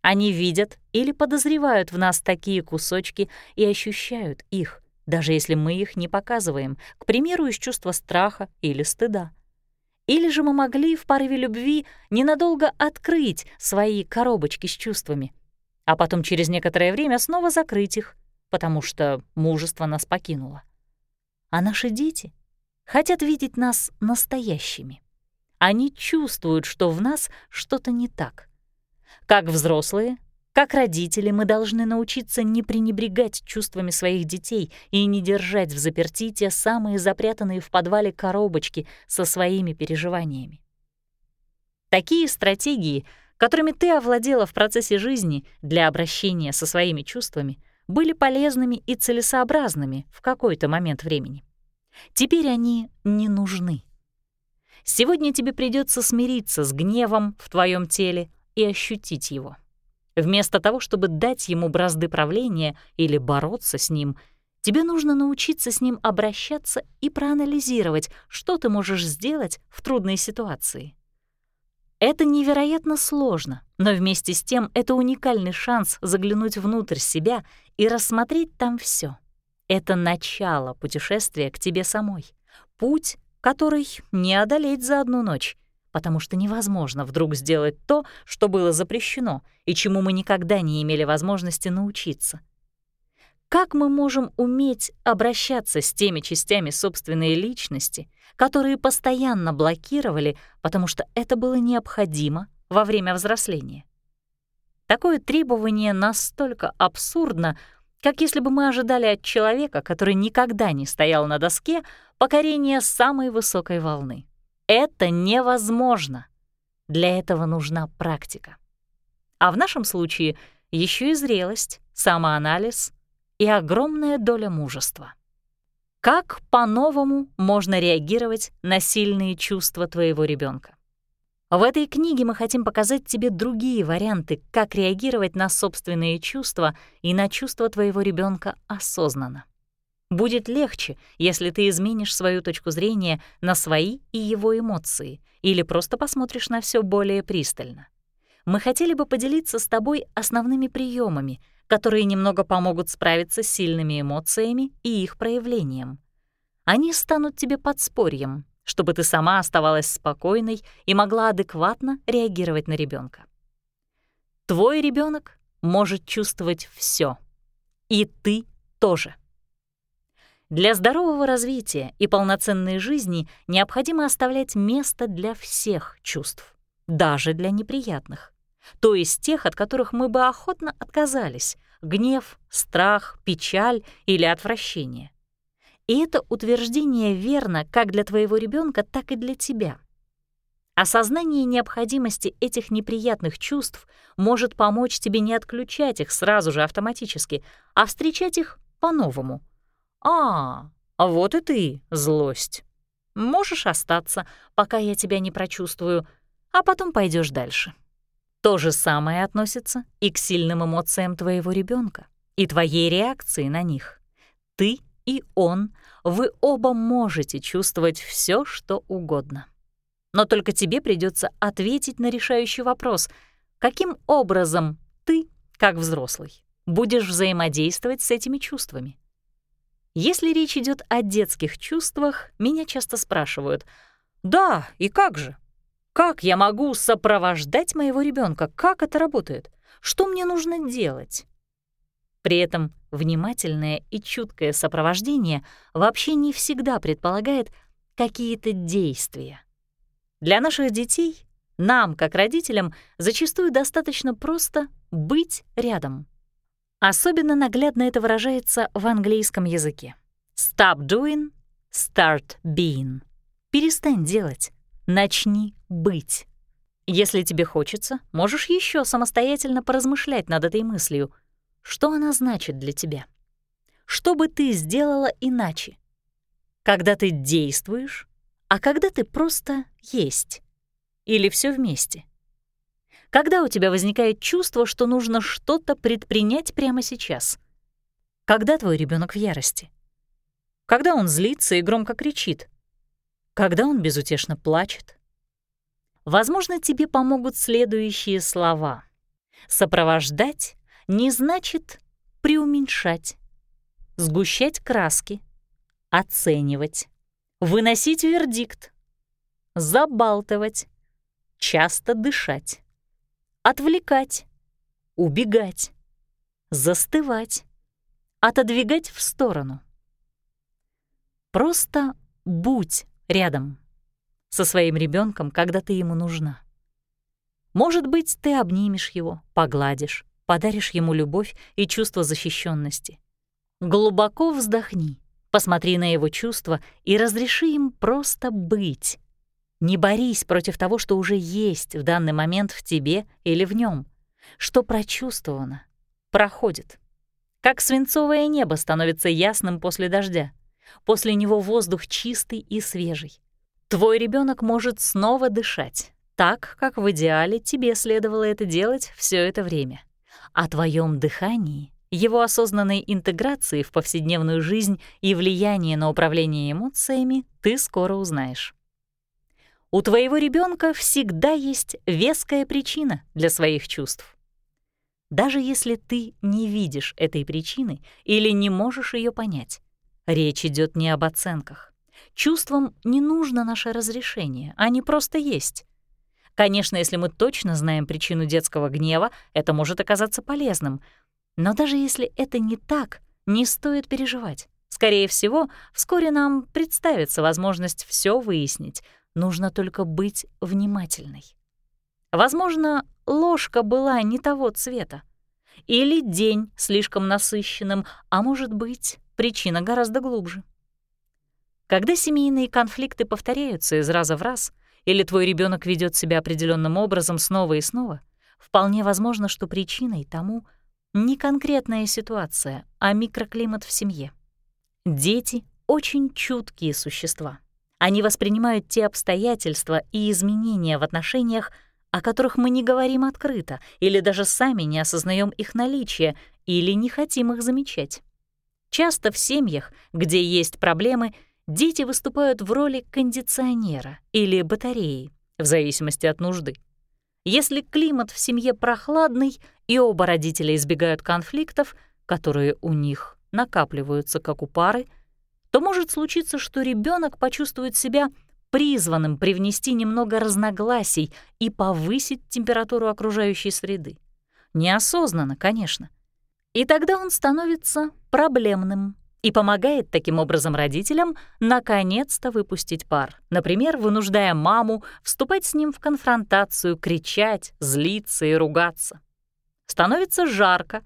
они видят или подозревают в нас такие кусочки и ощущают их, даже если мы их не показываем, к примеру, из чувства страха или стыда. Или же мы могли в порыве любви ненадолго открыть свои коробочки с чувствами, а потом через некоторое время снова закрыть их, потому что мужество нас покинуло. А наши дети хотят видеть нас настоящими. Они чувствуют, что в нас что-то не так — как взрослые, как родители мы должны научиться не пренебрегать чувствами своих детей и не держать в заперти те самые запрятанные в подвале коробочки со своими переживаниями. Такие стратегии, которыми ты овладела в процессе жизни для обращения со своими чувствами, были полезными и целесообразными в какой-то момент времени. Теперь они не нужны. Сегодня тебе придется смириться с гневом в твоем теле, и ощутить его. Вместо того, чтобы дать ему бразды правления или бороться с ним, тебе нужно научиться с ним обращаться и проанализировать, что ты можешь сделать в трудной ситуации. Это невероятно сложно, но вместе с тем это уникальный шанс заглянуть внутрь себя и рассмотреть там все. Это начало путешествия к тебе самой, путь, который не одолеть за одну ночь, потому что невозможно вдруг сделать то, что было запрещено и чему мы никогда не имели возможности научиться. Как мы можем уметь обращаться с теми частями собственной личности, которые постоянно блокировали, потому что это было необходимо во время взросления? Такое требование настолько абсурдно, как если бы мы ожидали от человека, который никогда не стоял на доске, покорения самой высокой волны. Это невозможно. Для этого нужна практика. А в нашем случае еще и зрелость, самоанализ и огромная доля мужества. Как по-новому можно реагировать на сильные чувства твоего ребенка? В этой книге мы хотим показать тебе другие варианты, как реагировать на собственные чувства и на чувства твоего ребенка осознанно. Будет легче, если ты изменишь свою точку зрения на свои и его эмоции или просто посмотришь на все более пристально. Мы хотели бы поделиться с тобой основными приемами, которые немного помогут справиться с сильными эмоциями и их проявлением. Они станут тебе подспорьем, чтобы ты сама оставалась спокойной и могла адекватно реагировать на ребенка. Твой ребенок может чувствовать все, и ты тоже. Для здорового развития и полноценной жизни необходимо оставлять место для всех чувств, даже для неприятных, то есть тех, от которых мы бы охотно отказались — гнев, страх, печаль или отвращение. И это утверждение верно как для твоего ребенка, так и для тебя. Осознание необходимости этих неприятных чувств может помочь тебе не отключать их сразу же автоматически, а встречать их по-новому — «А, вот и ты, злость. Можешь остаться, пока я тебя не прочувствую, а потом пойдешь дальше». То же самое относится и к сильным эмоциям твоего ребенка и твоей реакции на них. Ты и он, вы оба можете чувствовать все, что угодно. Но только тебе придется ответить на решающий вопрос, каким образом ты, как взрослый, будешь взаимодействовать с этими чувствами. Если речь идет о детских чувствах, меня часто спрашивают, «Да, и как же? Как я могу сопровождать моего ребенка? Как это работает? Что мне нужно делать?» При этом внимательное и чуткое сопровождение вообще не всегда предполагает какие-то действия. Для наших детей, нам, как родителям, зачастую достаточно просто быть рядом — Особенно наглядно это выражается в английском языке. Stop doing, start being. Перестань делать, начни быть. Если тебе хочется, можешь еще самостоятельно поразмышлять над этой мыслью. Что она значит для тебя? Что бы ты сделала иначе? Когда ты действуешь, а когда ты просто есть? Или все вместе? Когда у тебя возникает чувство, что нужно что-то предпринять прямо сейчас? Когда твой ребенок в ярости? Когда он злится и громко кричит? Когда он безутешно плачет? Возможно, тебе помогут следующие слова. Сопровождать не значит преуменьшать, сгущать краски, оценивать, выносить вердикт, забалтывать, часто дышать отвлекать, убегать, застывать, отодвигать в сторону. Просто будь рядом со своим ребенком, когда ты ему нужна. Может быть, ты обнимешь его, погладишь, подаришь ему любовь и чувство защищенности. Глубоко вздохни, посмотри на его чувства и разреши им просто быть. Не борись против того, что уже есть в данный момент в тебе или в нем, что прочувствовано, проходит. Как свинцовое небо становится ясным после дождя. После него воздух чистый и свежий. Твой ребенок может снова дышать, так, как в идеале тебе следовало это делать все это время. О твоем дыхании, его осознанной интеграции в повседневную жизнь и влиянии на управление эмоциями ты скоро узнаешь. У твоего ребенка всегда есть веская причина для своих чувств. Даже если ты не видишь этой причины или не можешь ее понять, речь идет не об оценках. Чувствам не нужно наше разрешение, они просто есть. Конечно, если мы точно знаем причину детского гнева, это может оказаться полезным. Но даже если это не так, не стоит переживать. Скорее всего, вскоре нам представится возможность все выяснить, Нужно только быть внимательной. Возможно, ложка была не того цвета. Или день слишком насыщенным, а может быть, причина гораздо глубже. Когда семейные конфликты повторяются из раза в раз, или твой ребенок ведет себя определенным образом снова и снова, вполне возможно, что причиной тому не конкретная ситуация, а микроклимат в семье. Дети — очень чуткие существа. Они воспринимают те обстоятельства и изменения в отношениях, о которых мы не говорим открыто или даже сами не осознаем их наличие или не хотим их замечать. Часто в семьях, где есть проблемы, дети выступают в роли кондиционера или батареи, в зависимости от нужды. Если климат в семье прохладный и оба родителя избегают конфликтов, которые у них накапливаются как у пары, то может случиться, что ребенок почувствует себя призванным привнести немного разногласий и повысить температуру окружающей среды. Неосознанно, конечно. И тогда он становится проблемным и помогает таким образом родителям наконец-то выпустить пар, например, вынуждая маму вступать с ним в конфронтацию, кричать, злиться и ругаться. Становится жарко,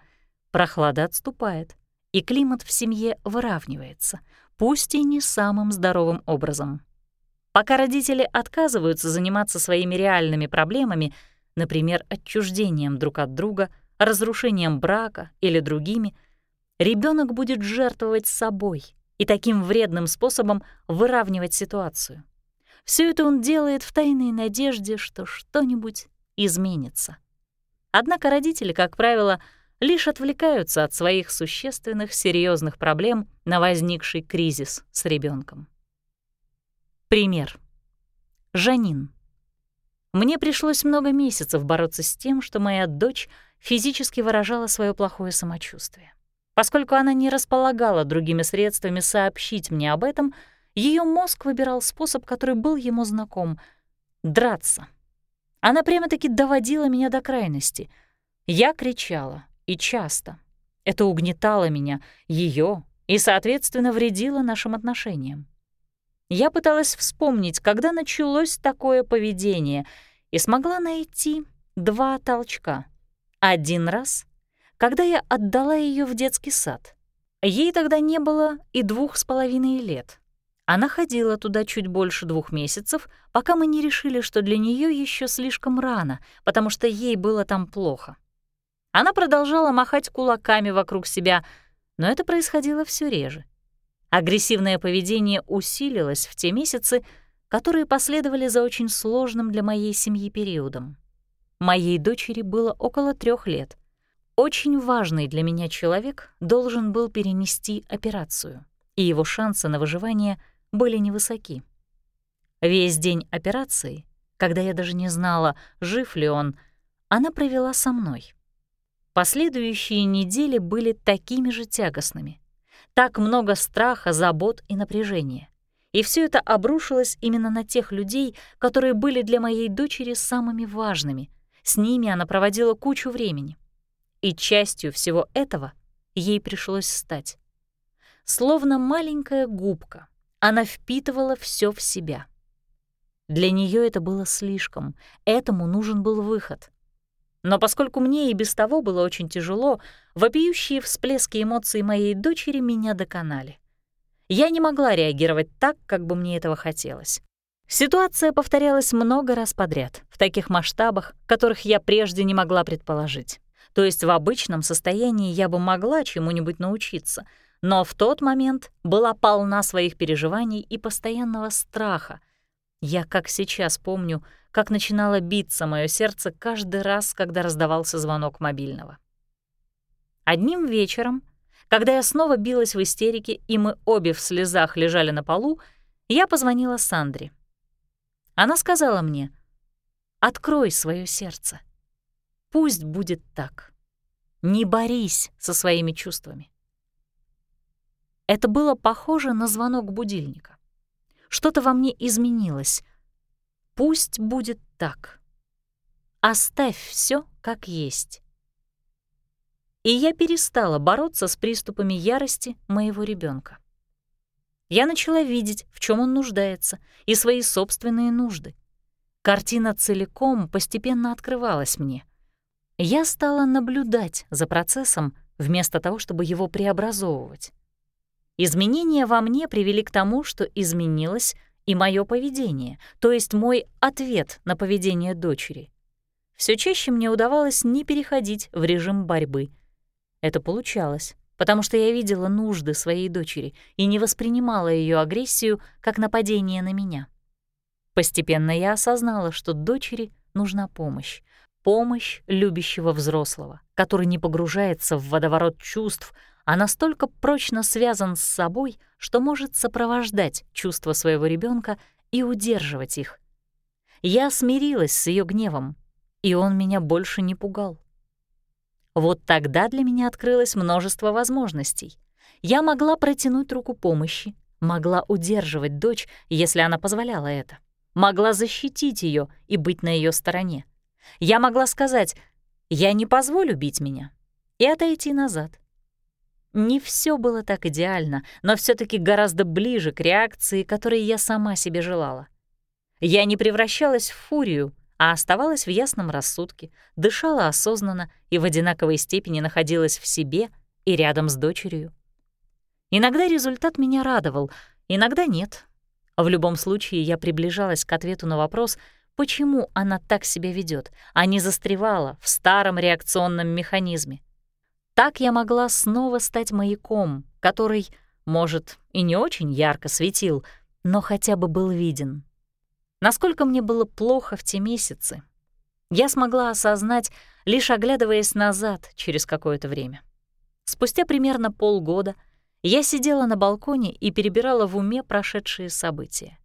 прохлада отступает, и климат в семье выравнивается, пусть и не самым здоровым образом. Пока родители отказываются заниматься своими реальными проблемами, например, отчуждением друг от друга, разрушением брака или другими, ребенок будет жертвовать собой и таким вредным способом выравнивать ситуацию. Все это он делает в тайной надежде, что что-нибудь изменится. Однако родители, как правило, лишь отвлекаются от своих существенных серьезных проблем на возникший кризис с ребенком. Пример. Жанин. Мне пришлось много месяцев бороться с тем, что моя дочь физически выражала свое плохое самочувствие. Поскольку она не располагала другими средствами сообщить мне об этом, ее мозг выбирал способ, который был ему знаком — драться. Она прямо-таки доводила меня до крайности. Я кричала, и часто. Это угнетало меня, ее, и, соответственно, вредило нашим отношениям. Я пыталась вспомнить, когда началось такое поведение, и смогла найти два толчка. Один раз, когда я отдала ее в детский сад. Ей тогда не было и двух с половиной лет. Она ходила туда чуть больше двух месяцев, пока мы не решили, что для нее еще слишком рано, потому что ей было там плохо. Она продолжала махать кулаками вокруг себя, но это происходило все реже. Агрессивное поведение усилилось в те месяцы, которые последовали за очень сложным для моей семьи периодом. Моей дочери было около трех лет. Очень важный для меня человек должен был перенести операцию, и его шансы на выживание были невысоки. Весь день операции, когда я даже не знала, жив ли он, она провела со мной — Последующие недели были такими же тягостными. Так много страха, забот и напряжения. И все это обрушилось именно на тех людей, которые были для моей дочери самыми важными. С ними она проводила кучу времени. И частью всего этого ей пришлось стать. Словно маленькая губка, она впитывала все в себя. Для нее это было слишком, этому нужен был выход — но поскольку мне и без того было очень тяжело, вопиющие всплески эмоций моей дочери меня доконали. Я не могла реагировать так, как бы мне этого хотелось. Ситуация повторялась много раз подряд, в таких масштабах, которых я прежде не могла предположить. То есть в обычном состоянии я бы могла чему-нибудь научиться, но в тот момент была полна своих переживаний и постоянного страха. Я, как сейчас помню, как начинало биться мое сердце каждый раз, когда раздавался звонок мобильного. Одним вечером, когда я снова билась в истерике, и мы обе в слезах лежали на полу, я позвонила Сандре. Она сказала мне, «Открой свое сердце. Пусть будет так. Не борись со своими чувствами». Это было похоже на звонок будильника. Что-то во мне изменилось, Пусть будет так. Оставь все как есть. И я перестала бороться с приступами ярости моего ребенка. Я начала видеть, в чем он нуждается, и свои собственные нужды. Картина целиком постепенно открывалась мне. Я стала наблюдать за процессом вместо того, чтобы его преобразовывать. Изменения во мне привели к тому, что изменилось и мое поведение, то есть мой ответ на поведение дочери. Все чаще мне удавалось не переходить в режим борьбы. Это получалось, потому что я видела нужды своей дочери и не воспринимала ее агрессию как нападение на меня. Постепенно я осознала, что дочери нужна помощь, помощь любящего взрослого, который не погружается в водоворот чувств, а настолько прочно связан с собой, что может сопровождать чувства своего ребенка и удерживать их. Я смирилась с ее гневом, и он меня больше не пугал. Вот тогда для меня открылось множество возможностей. Я могла протянуть руку помощи, могла удерживать дочь, если она позволяла это. Могла защитить ее и быть на ее стороне. Я могла сказать «я не позволю бить меня» и отойти назад. Не все было так идеально, но все таки гораздо ближе к реакции, которой я сама себе желала. Я не превращалась в фурию, а оставалась в ясном рассудке, дышала осознанно и в одинаковой степени находилась в себе и рядом с дочерью. Иногда результат меня радовал, иногда нет. В любом случае я приближалась к ответу на вопрос, почему она так себя ведет, а не застревала в старом реакционном механизме. Так я могла снова стать маяком, который, может, и не очень ярко светил, но хотя бы был виден. Насколько мне было плохо в те месяцы, я смогла осознать, лишь оглядываясь назад через какое-то время. Спустя примерно полгода я сидела на балконе и перебирала в уме прошедшие события.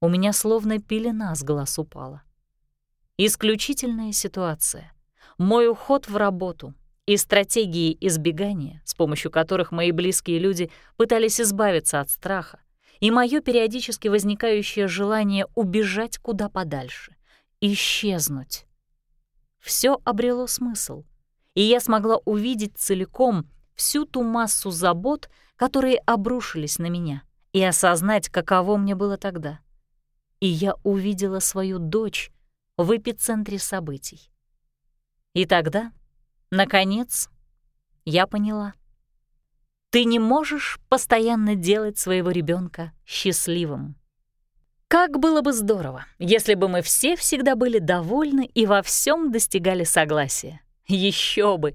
У меня словно пелена с глаз упала. Исключительная ситуация. Мой уход в работу и стратегии избегания, с помощью которых мои близкие люди пытались избавиться от страха, и мое периодически возникающее желание убежать куда подальше, исчезнуть. Все обрело смысл, и я смогла увидеть целиком всю ту массу забот, которые обрушились на меня, и осознать, каково мне было тогда. И я увидела свою дочь в эпицентре событий. И тогда, наконец, я поняла — ты не можешь постоянно делать своего ребенка счастливым. Как было бы здорово, если бы мы все всегда были довольны и во всем достигали согласия. Еще бы!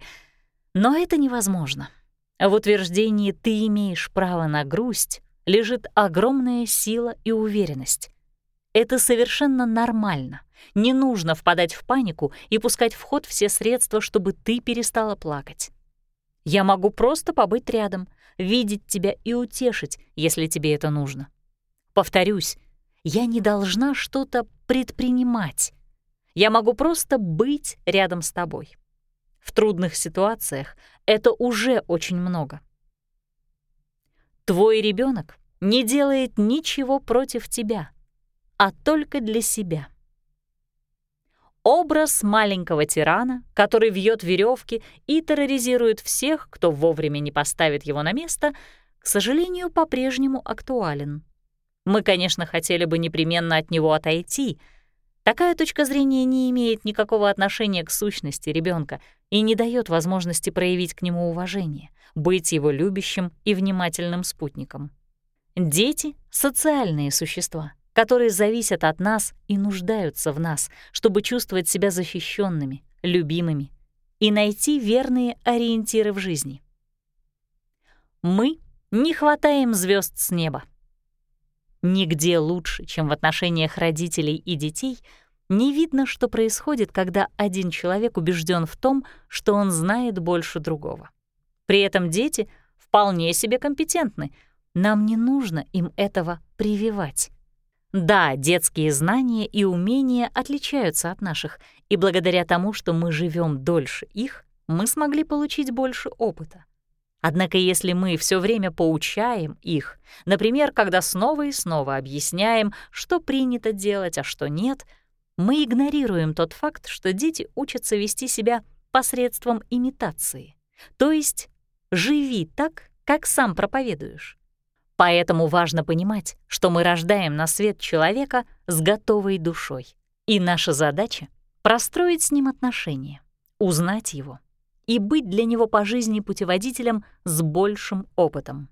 Но это невозможно. В утверждении «ты имеешь право на грусть» лежит огромная сила и уверенность. Это совершенно нормально. Не нужно впадать в панику и пускать в ход все средства, чтобы ты перестала плакать. Я могу просто побыть рядом, видеть тебя и утешить, если тебе это нужно. Повторюсь, я не должна что-то предпринимать. Я могу просто быть рядом с тобой. В трудных ситуациях это уже очень много. Твой ребенок не делает ничего против тебя, а только для себя. Образ маленького тирана, который вьет веревки и терроризирует всех, кто вовремя не поставит его на место, к сожалению, по-прежнему актуален. Мы, конечно, хотели бы непременно от него отойти. Такая точка зрения не имеет никакого отношения к сущности ребенка и не дает возможности проявить к нему уважение, быть его любящим и внимательным спутником. Дети — социальные существа которые зависят от нас и нуждаются в нас, чтобы чувствовать себя защищенными, любимыми и найти верные ориентиры в жизни. Мы не хватаем звезд с неба. Нигде лучше, чем в отношениях родителей и детей, не видно, что происходит, когда один человек убежден в том, что он знает больше другого. При этом дети вполне себе компетентны. Нам не нужно им этого прививать. Да, детские знания и умения отличаются от наших, и благодаря тому, что мы живем дольше их, мы смогли получить больше опыта. Однако если мы все время поучаем их, например, когда снова и снова объясняем, что принято делать, а что нет, мы игнорируем тот факт, что дети учатся вести себя посредством имитации, то есть «живи так, как сам проповедуешь». Поэтому важно понимать, что мы рождаем на свет человека с готовой душой. И наша задача — простроить с ним отношения, узнать его и быть для него по жизни путеводителем с большим опытом.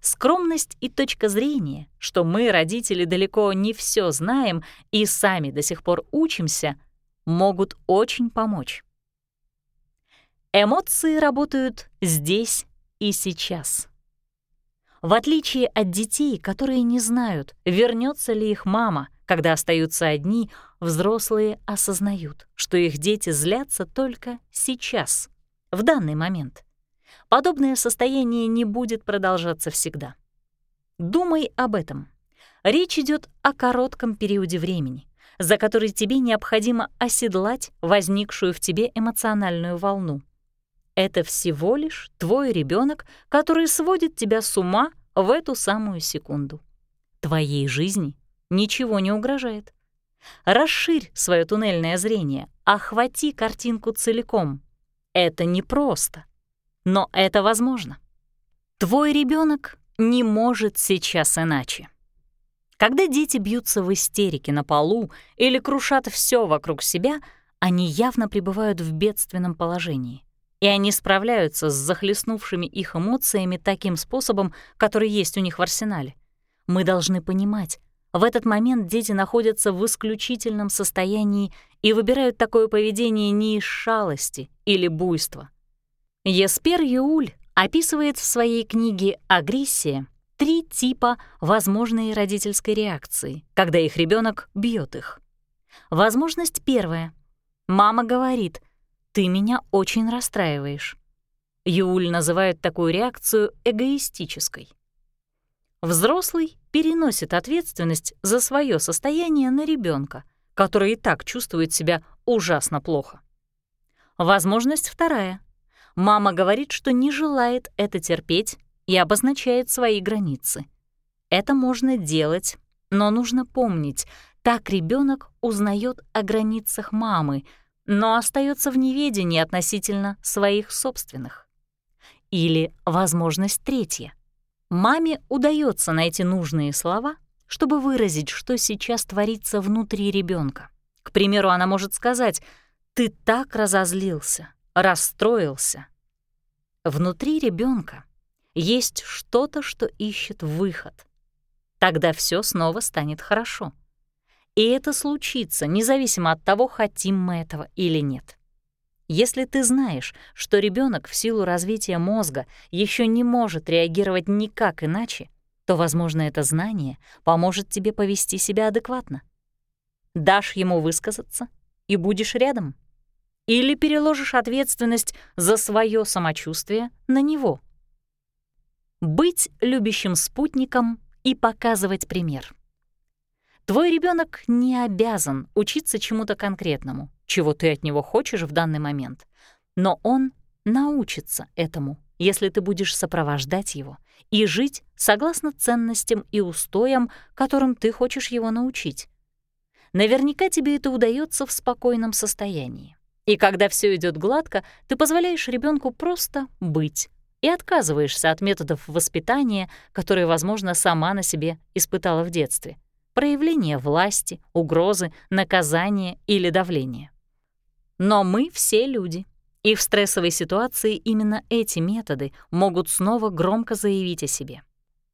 Скромность и точка зрения, что мы, родители, далеко не все знаем и сами до сих пор учимся, могут очень помочь. Эмоции работают здесь и сейчас. В отличие от детей, которые не знают, вернется ли их мама, когда остаются одни, взрослые осознают, что их дети злятся только сейчас, в данный момент. Подобное состояние не будет продолжаться всегда. Думай об этом. Речь идет о коротком периоде времени, за который тебе необходимо оседлать возникшую в тебе эмоциональную волну. Это всего лишь твой ребенок, который сводит тебя с ума в эту самую секунду. Твоей жизни ничего не угрожает. Расширь свое туннельное зрение, охвати картинку целиком. Это непросто, но это возможно. Твой ребенок не может сейчас иначе. Когда дети бьются в истерике на полу или крушат все вокруг себя, они явно пребывают в бедственном положении. И они справляются с захлестнувшими их эмоциями таким способом, который есть у них в арсенале. Мы должны понимать, в этот момент дети находятся в исключительном состоянии и выбирают такое поведение не из шалости или буйства. Еспер Юуль описывает в своей книге «Агрессия» три типа возможной родительской реакции, когда их ребенок бьет их. Возможность первая. Мама говорит «ты меня очень расстраиваешь». Юль называет такую реакцию эгоистической. Взрослый переносит ответственность за свое состояние на ребенка, который и так чувствует себя ужасно плохо. Возможность вторая. Мама говорит, что не желает это терпеть и обозначает свои границы. Это можно делать, но нужно помнить, так ребенок узнает о границах мамы, но остается в неведении относительно своих собственных. Или возможность третья. Маме удается найти нужные слова, чтобы выразить, что сейчас творится внутри ребенка. К примеру, она может сказать «ты так разозлился, расстроился». Внутри ребенка есть что-то, что ищет выход. Тогда все снова станет хорошо. И это случится, независимо от того, хотим мы этого или нет. Если ты знаешь, что ребенок в силу развития мозга еще не может реагировать никак иначе, то, возможно, это знание поможет тебе повести себя адекватно. Дашь ему высказаться и будешь рядом. Или переложишь ответственность за свое самочувствие на него — быть любящим спутником и показывать пример. Твой ребенок не обязан учиться чему-то конкретному, чего ты от него хочешь в данный момент, но он научится этому, если ты будешь сопровождать его и жить согласно ценностям и устоям, которым ты хочешь его научить. Наверняка тебе это удается в спокойном состоянии. И когда все идет гладко, ты позволяешь ребенку просто быть, и отказываешься от методов воспитания, которые, возможно, сама на себе испытала в детстве. Проявление власти, угрозы, наказания или давления. Но мы все люди, и в стрессовой ситуации именно эти методы могут снова громко заявить о себе.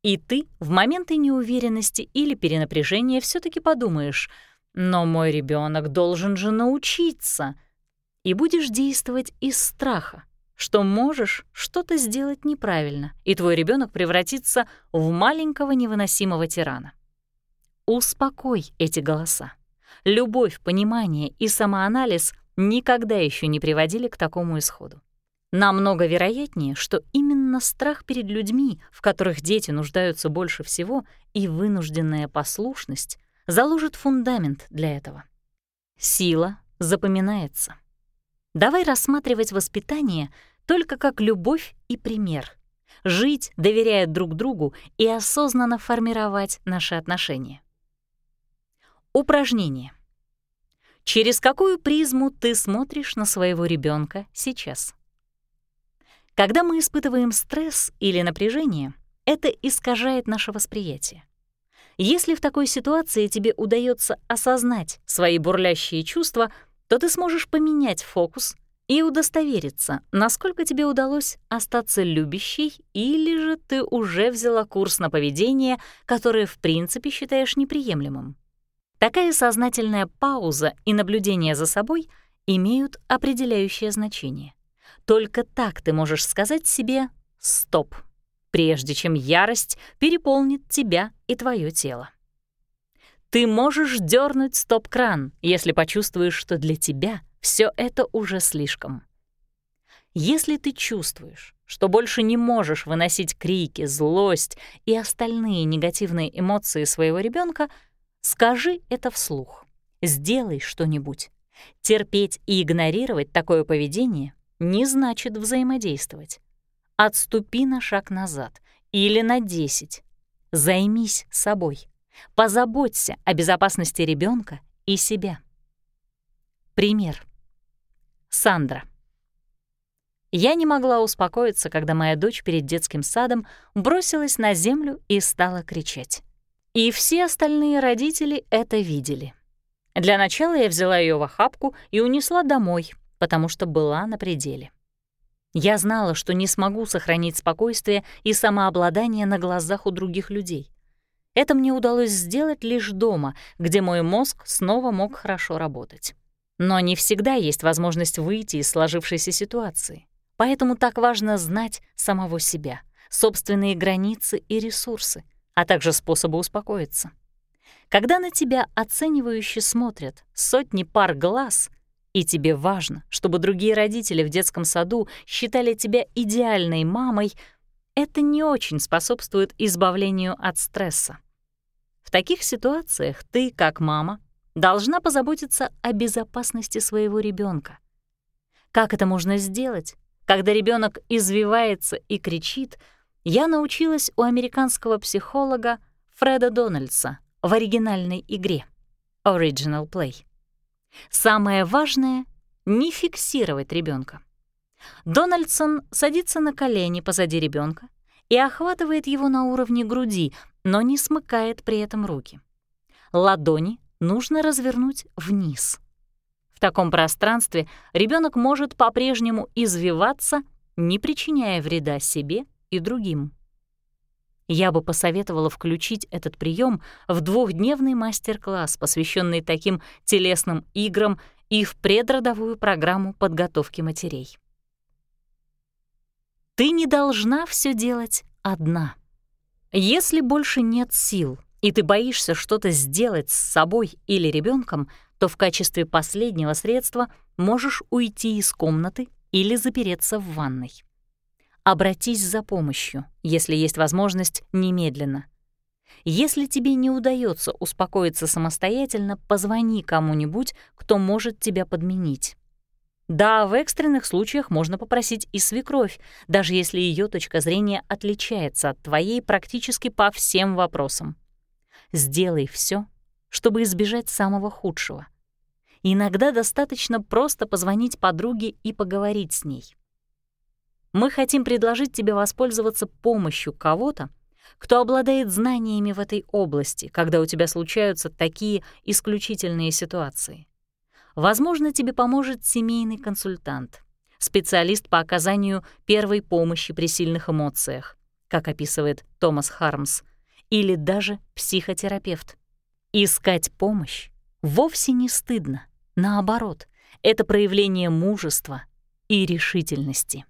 И ты в моменты неуверенности или перенапряжения все таки подумаешь, «Но мой ребенок должен же научиться», и будешь действовать из страха, что можешь что-то сделать неправильно, и твой ребенок превратится в маленького невыносимого тирана. Успокой эти голоса. Любовь, понимание и самоанализ никогда еще не приводили к такому исходу. Намного вероятнее, что именно страх перед людьми, в которых дети нуждаются больше всего, и вынужденная послушность заложит фундамент для этого. Сила запоминается. Давай рассматривать воспитание только как любовь и пример. Жить, доверяя друг другу и осознанно формировать наши отношения. Упражнение. Через какую призму ты смотришь на своего ребенка сейчас? Когда мы испытываем стресс или напряжение, это искажает наше восприятие. Если в такой ситуации тебе удается осознать свои бурлящие чувства — то ты сможешь поменять фокус и удостовериться, насколько тебе удалось остаться любящей или же ты уже взяла курс на поведение, которое в принципе считаешь неприемлемым. Такая сознательная пауза и наблюдение за собой имеют определяющее значение. Только так ты можешь сказать себе «стоп», прежде чем ярость переполнит тебя и твое тело. Ты можешь дернуть стоп-кран, если почувствуешь, что для тебя все это уже слишком. Если ты чувствуешь, что больше не можешь выносить крики, злость и остальные негативные эмоции своего ребенка, скажи это вслух. Сделай что-нибудь. Терпеть и игнорировать такое поведение не значит взаимодействовать. Отступи на шаг назад или на 10. Займись собой. Позаботься о безопасности ребенка и себя. Пример. Сандра. Я не могла успокоиться, когда моя дочь перед детским садом бросилась на землю и стала кричать. И все остальные родители это видели. Для начала я взяла ее в охапку и унесла домой, потому что была на пределе. Я знала, что не смогу сохранить спокойствие и самообладание на глазах у других людей. Это мне удалось сделать лишь дома, где мой мозг снова мог хорошо работать. Но не всегда есть возможность выйти из сложившейся ситуации. Поэтому так важно знать самого себя, собственные границы и ресурсы, а также способы успокоиться. Когда на тебя оценивающе смотрят сотни пар глаз, и тебе важно, чтобы другие родители в детском саду считали тебя идеальной мамой, это не очень способствует избавлению от стресса. В таких ситуациях ты, как мама, должна позаботиться о безопасности своего ребенка. Как это можно сделать? Когда ребенок извивается и кричит, я научилась у американского психолога Фреда Дональдса в оригинальной игре Original Play. Самое важное — не фиксировать ребенка. Дональдсон садится на колени позади ребенка и охватывает его на уровне груди, но не смыкает при этом руки. Ладони нужно развернуть вниз. В таком пространстве ребенок может по-прежнему извиваться, не причиняя вреда себе и другим. Я бы посоветовала включить этот прием в двухдневный мастер-класс, посвященный таким телесным играм и в предродовую программу подготовки матерей. Ты не должна все делать одна. Если больше нет сил, и ты боишься что-то сделать с собой или ребенком, то в качестве последнего средства можешь уйти из комнаты или запереться в ванной. Обратись за помощью, если есть возможность, немедленно. Если тебе не удается успокоиться самостоятельно, позвони кому-нибудь, кто может тебя подменить. Да, в экстренных случаях можно попросить и свекровь, даже если ее точка зрения отличается от твоей практически по всем вопросам. Сделай все, чтобы избежать самого худшего. Иногда достаточно просто позвонить подруге и поговорить с ней мы хотим предложить тебе воспользоваться помощью кого-то, кто обладает знаниями в этой области, когда у тебя случаются такие исключительные ситуации. Возможно, тебе поможет семейный консультант, специалист по оказанию первой помощи при сильных эмоциях, как описывает Томас Хармс, или даже психотерапевт. Искать помощь вовсе не стыдно. Наоборот, это проявление мужества и решительности.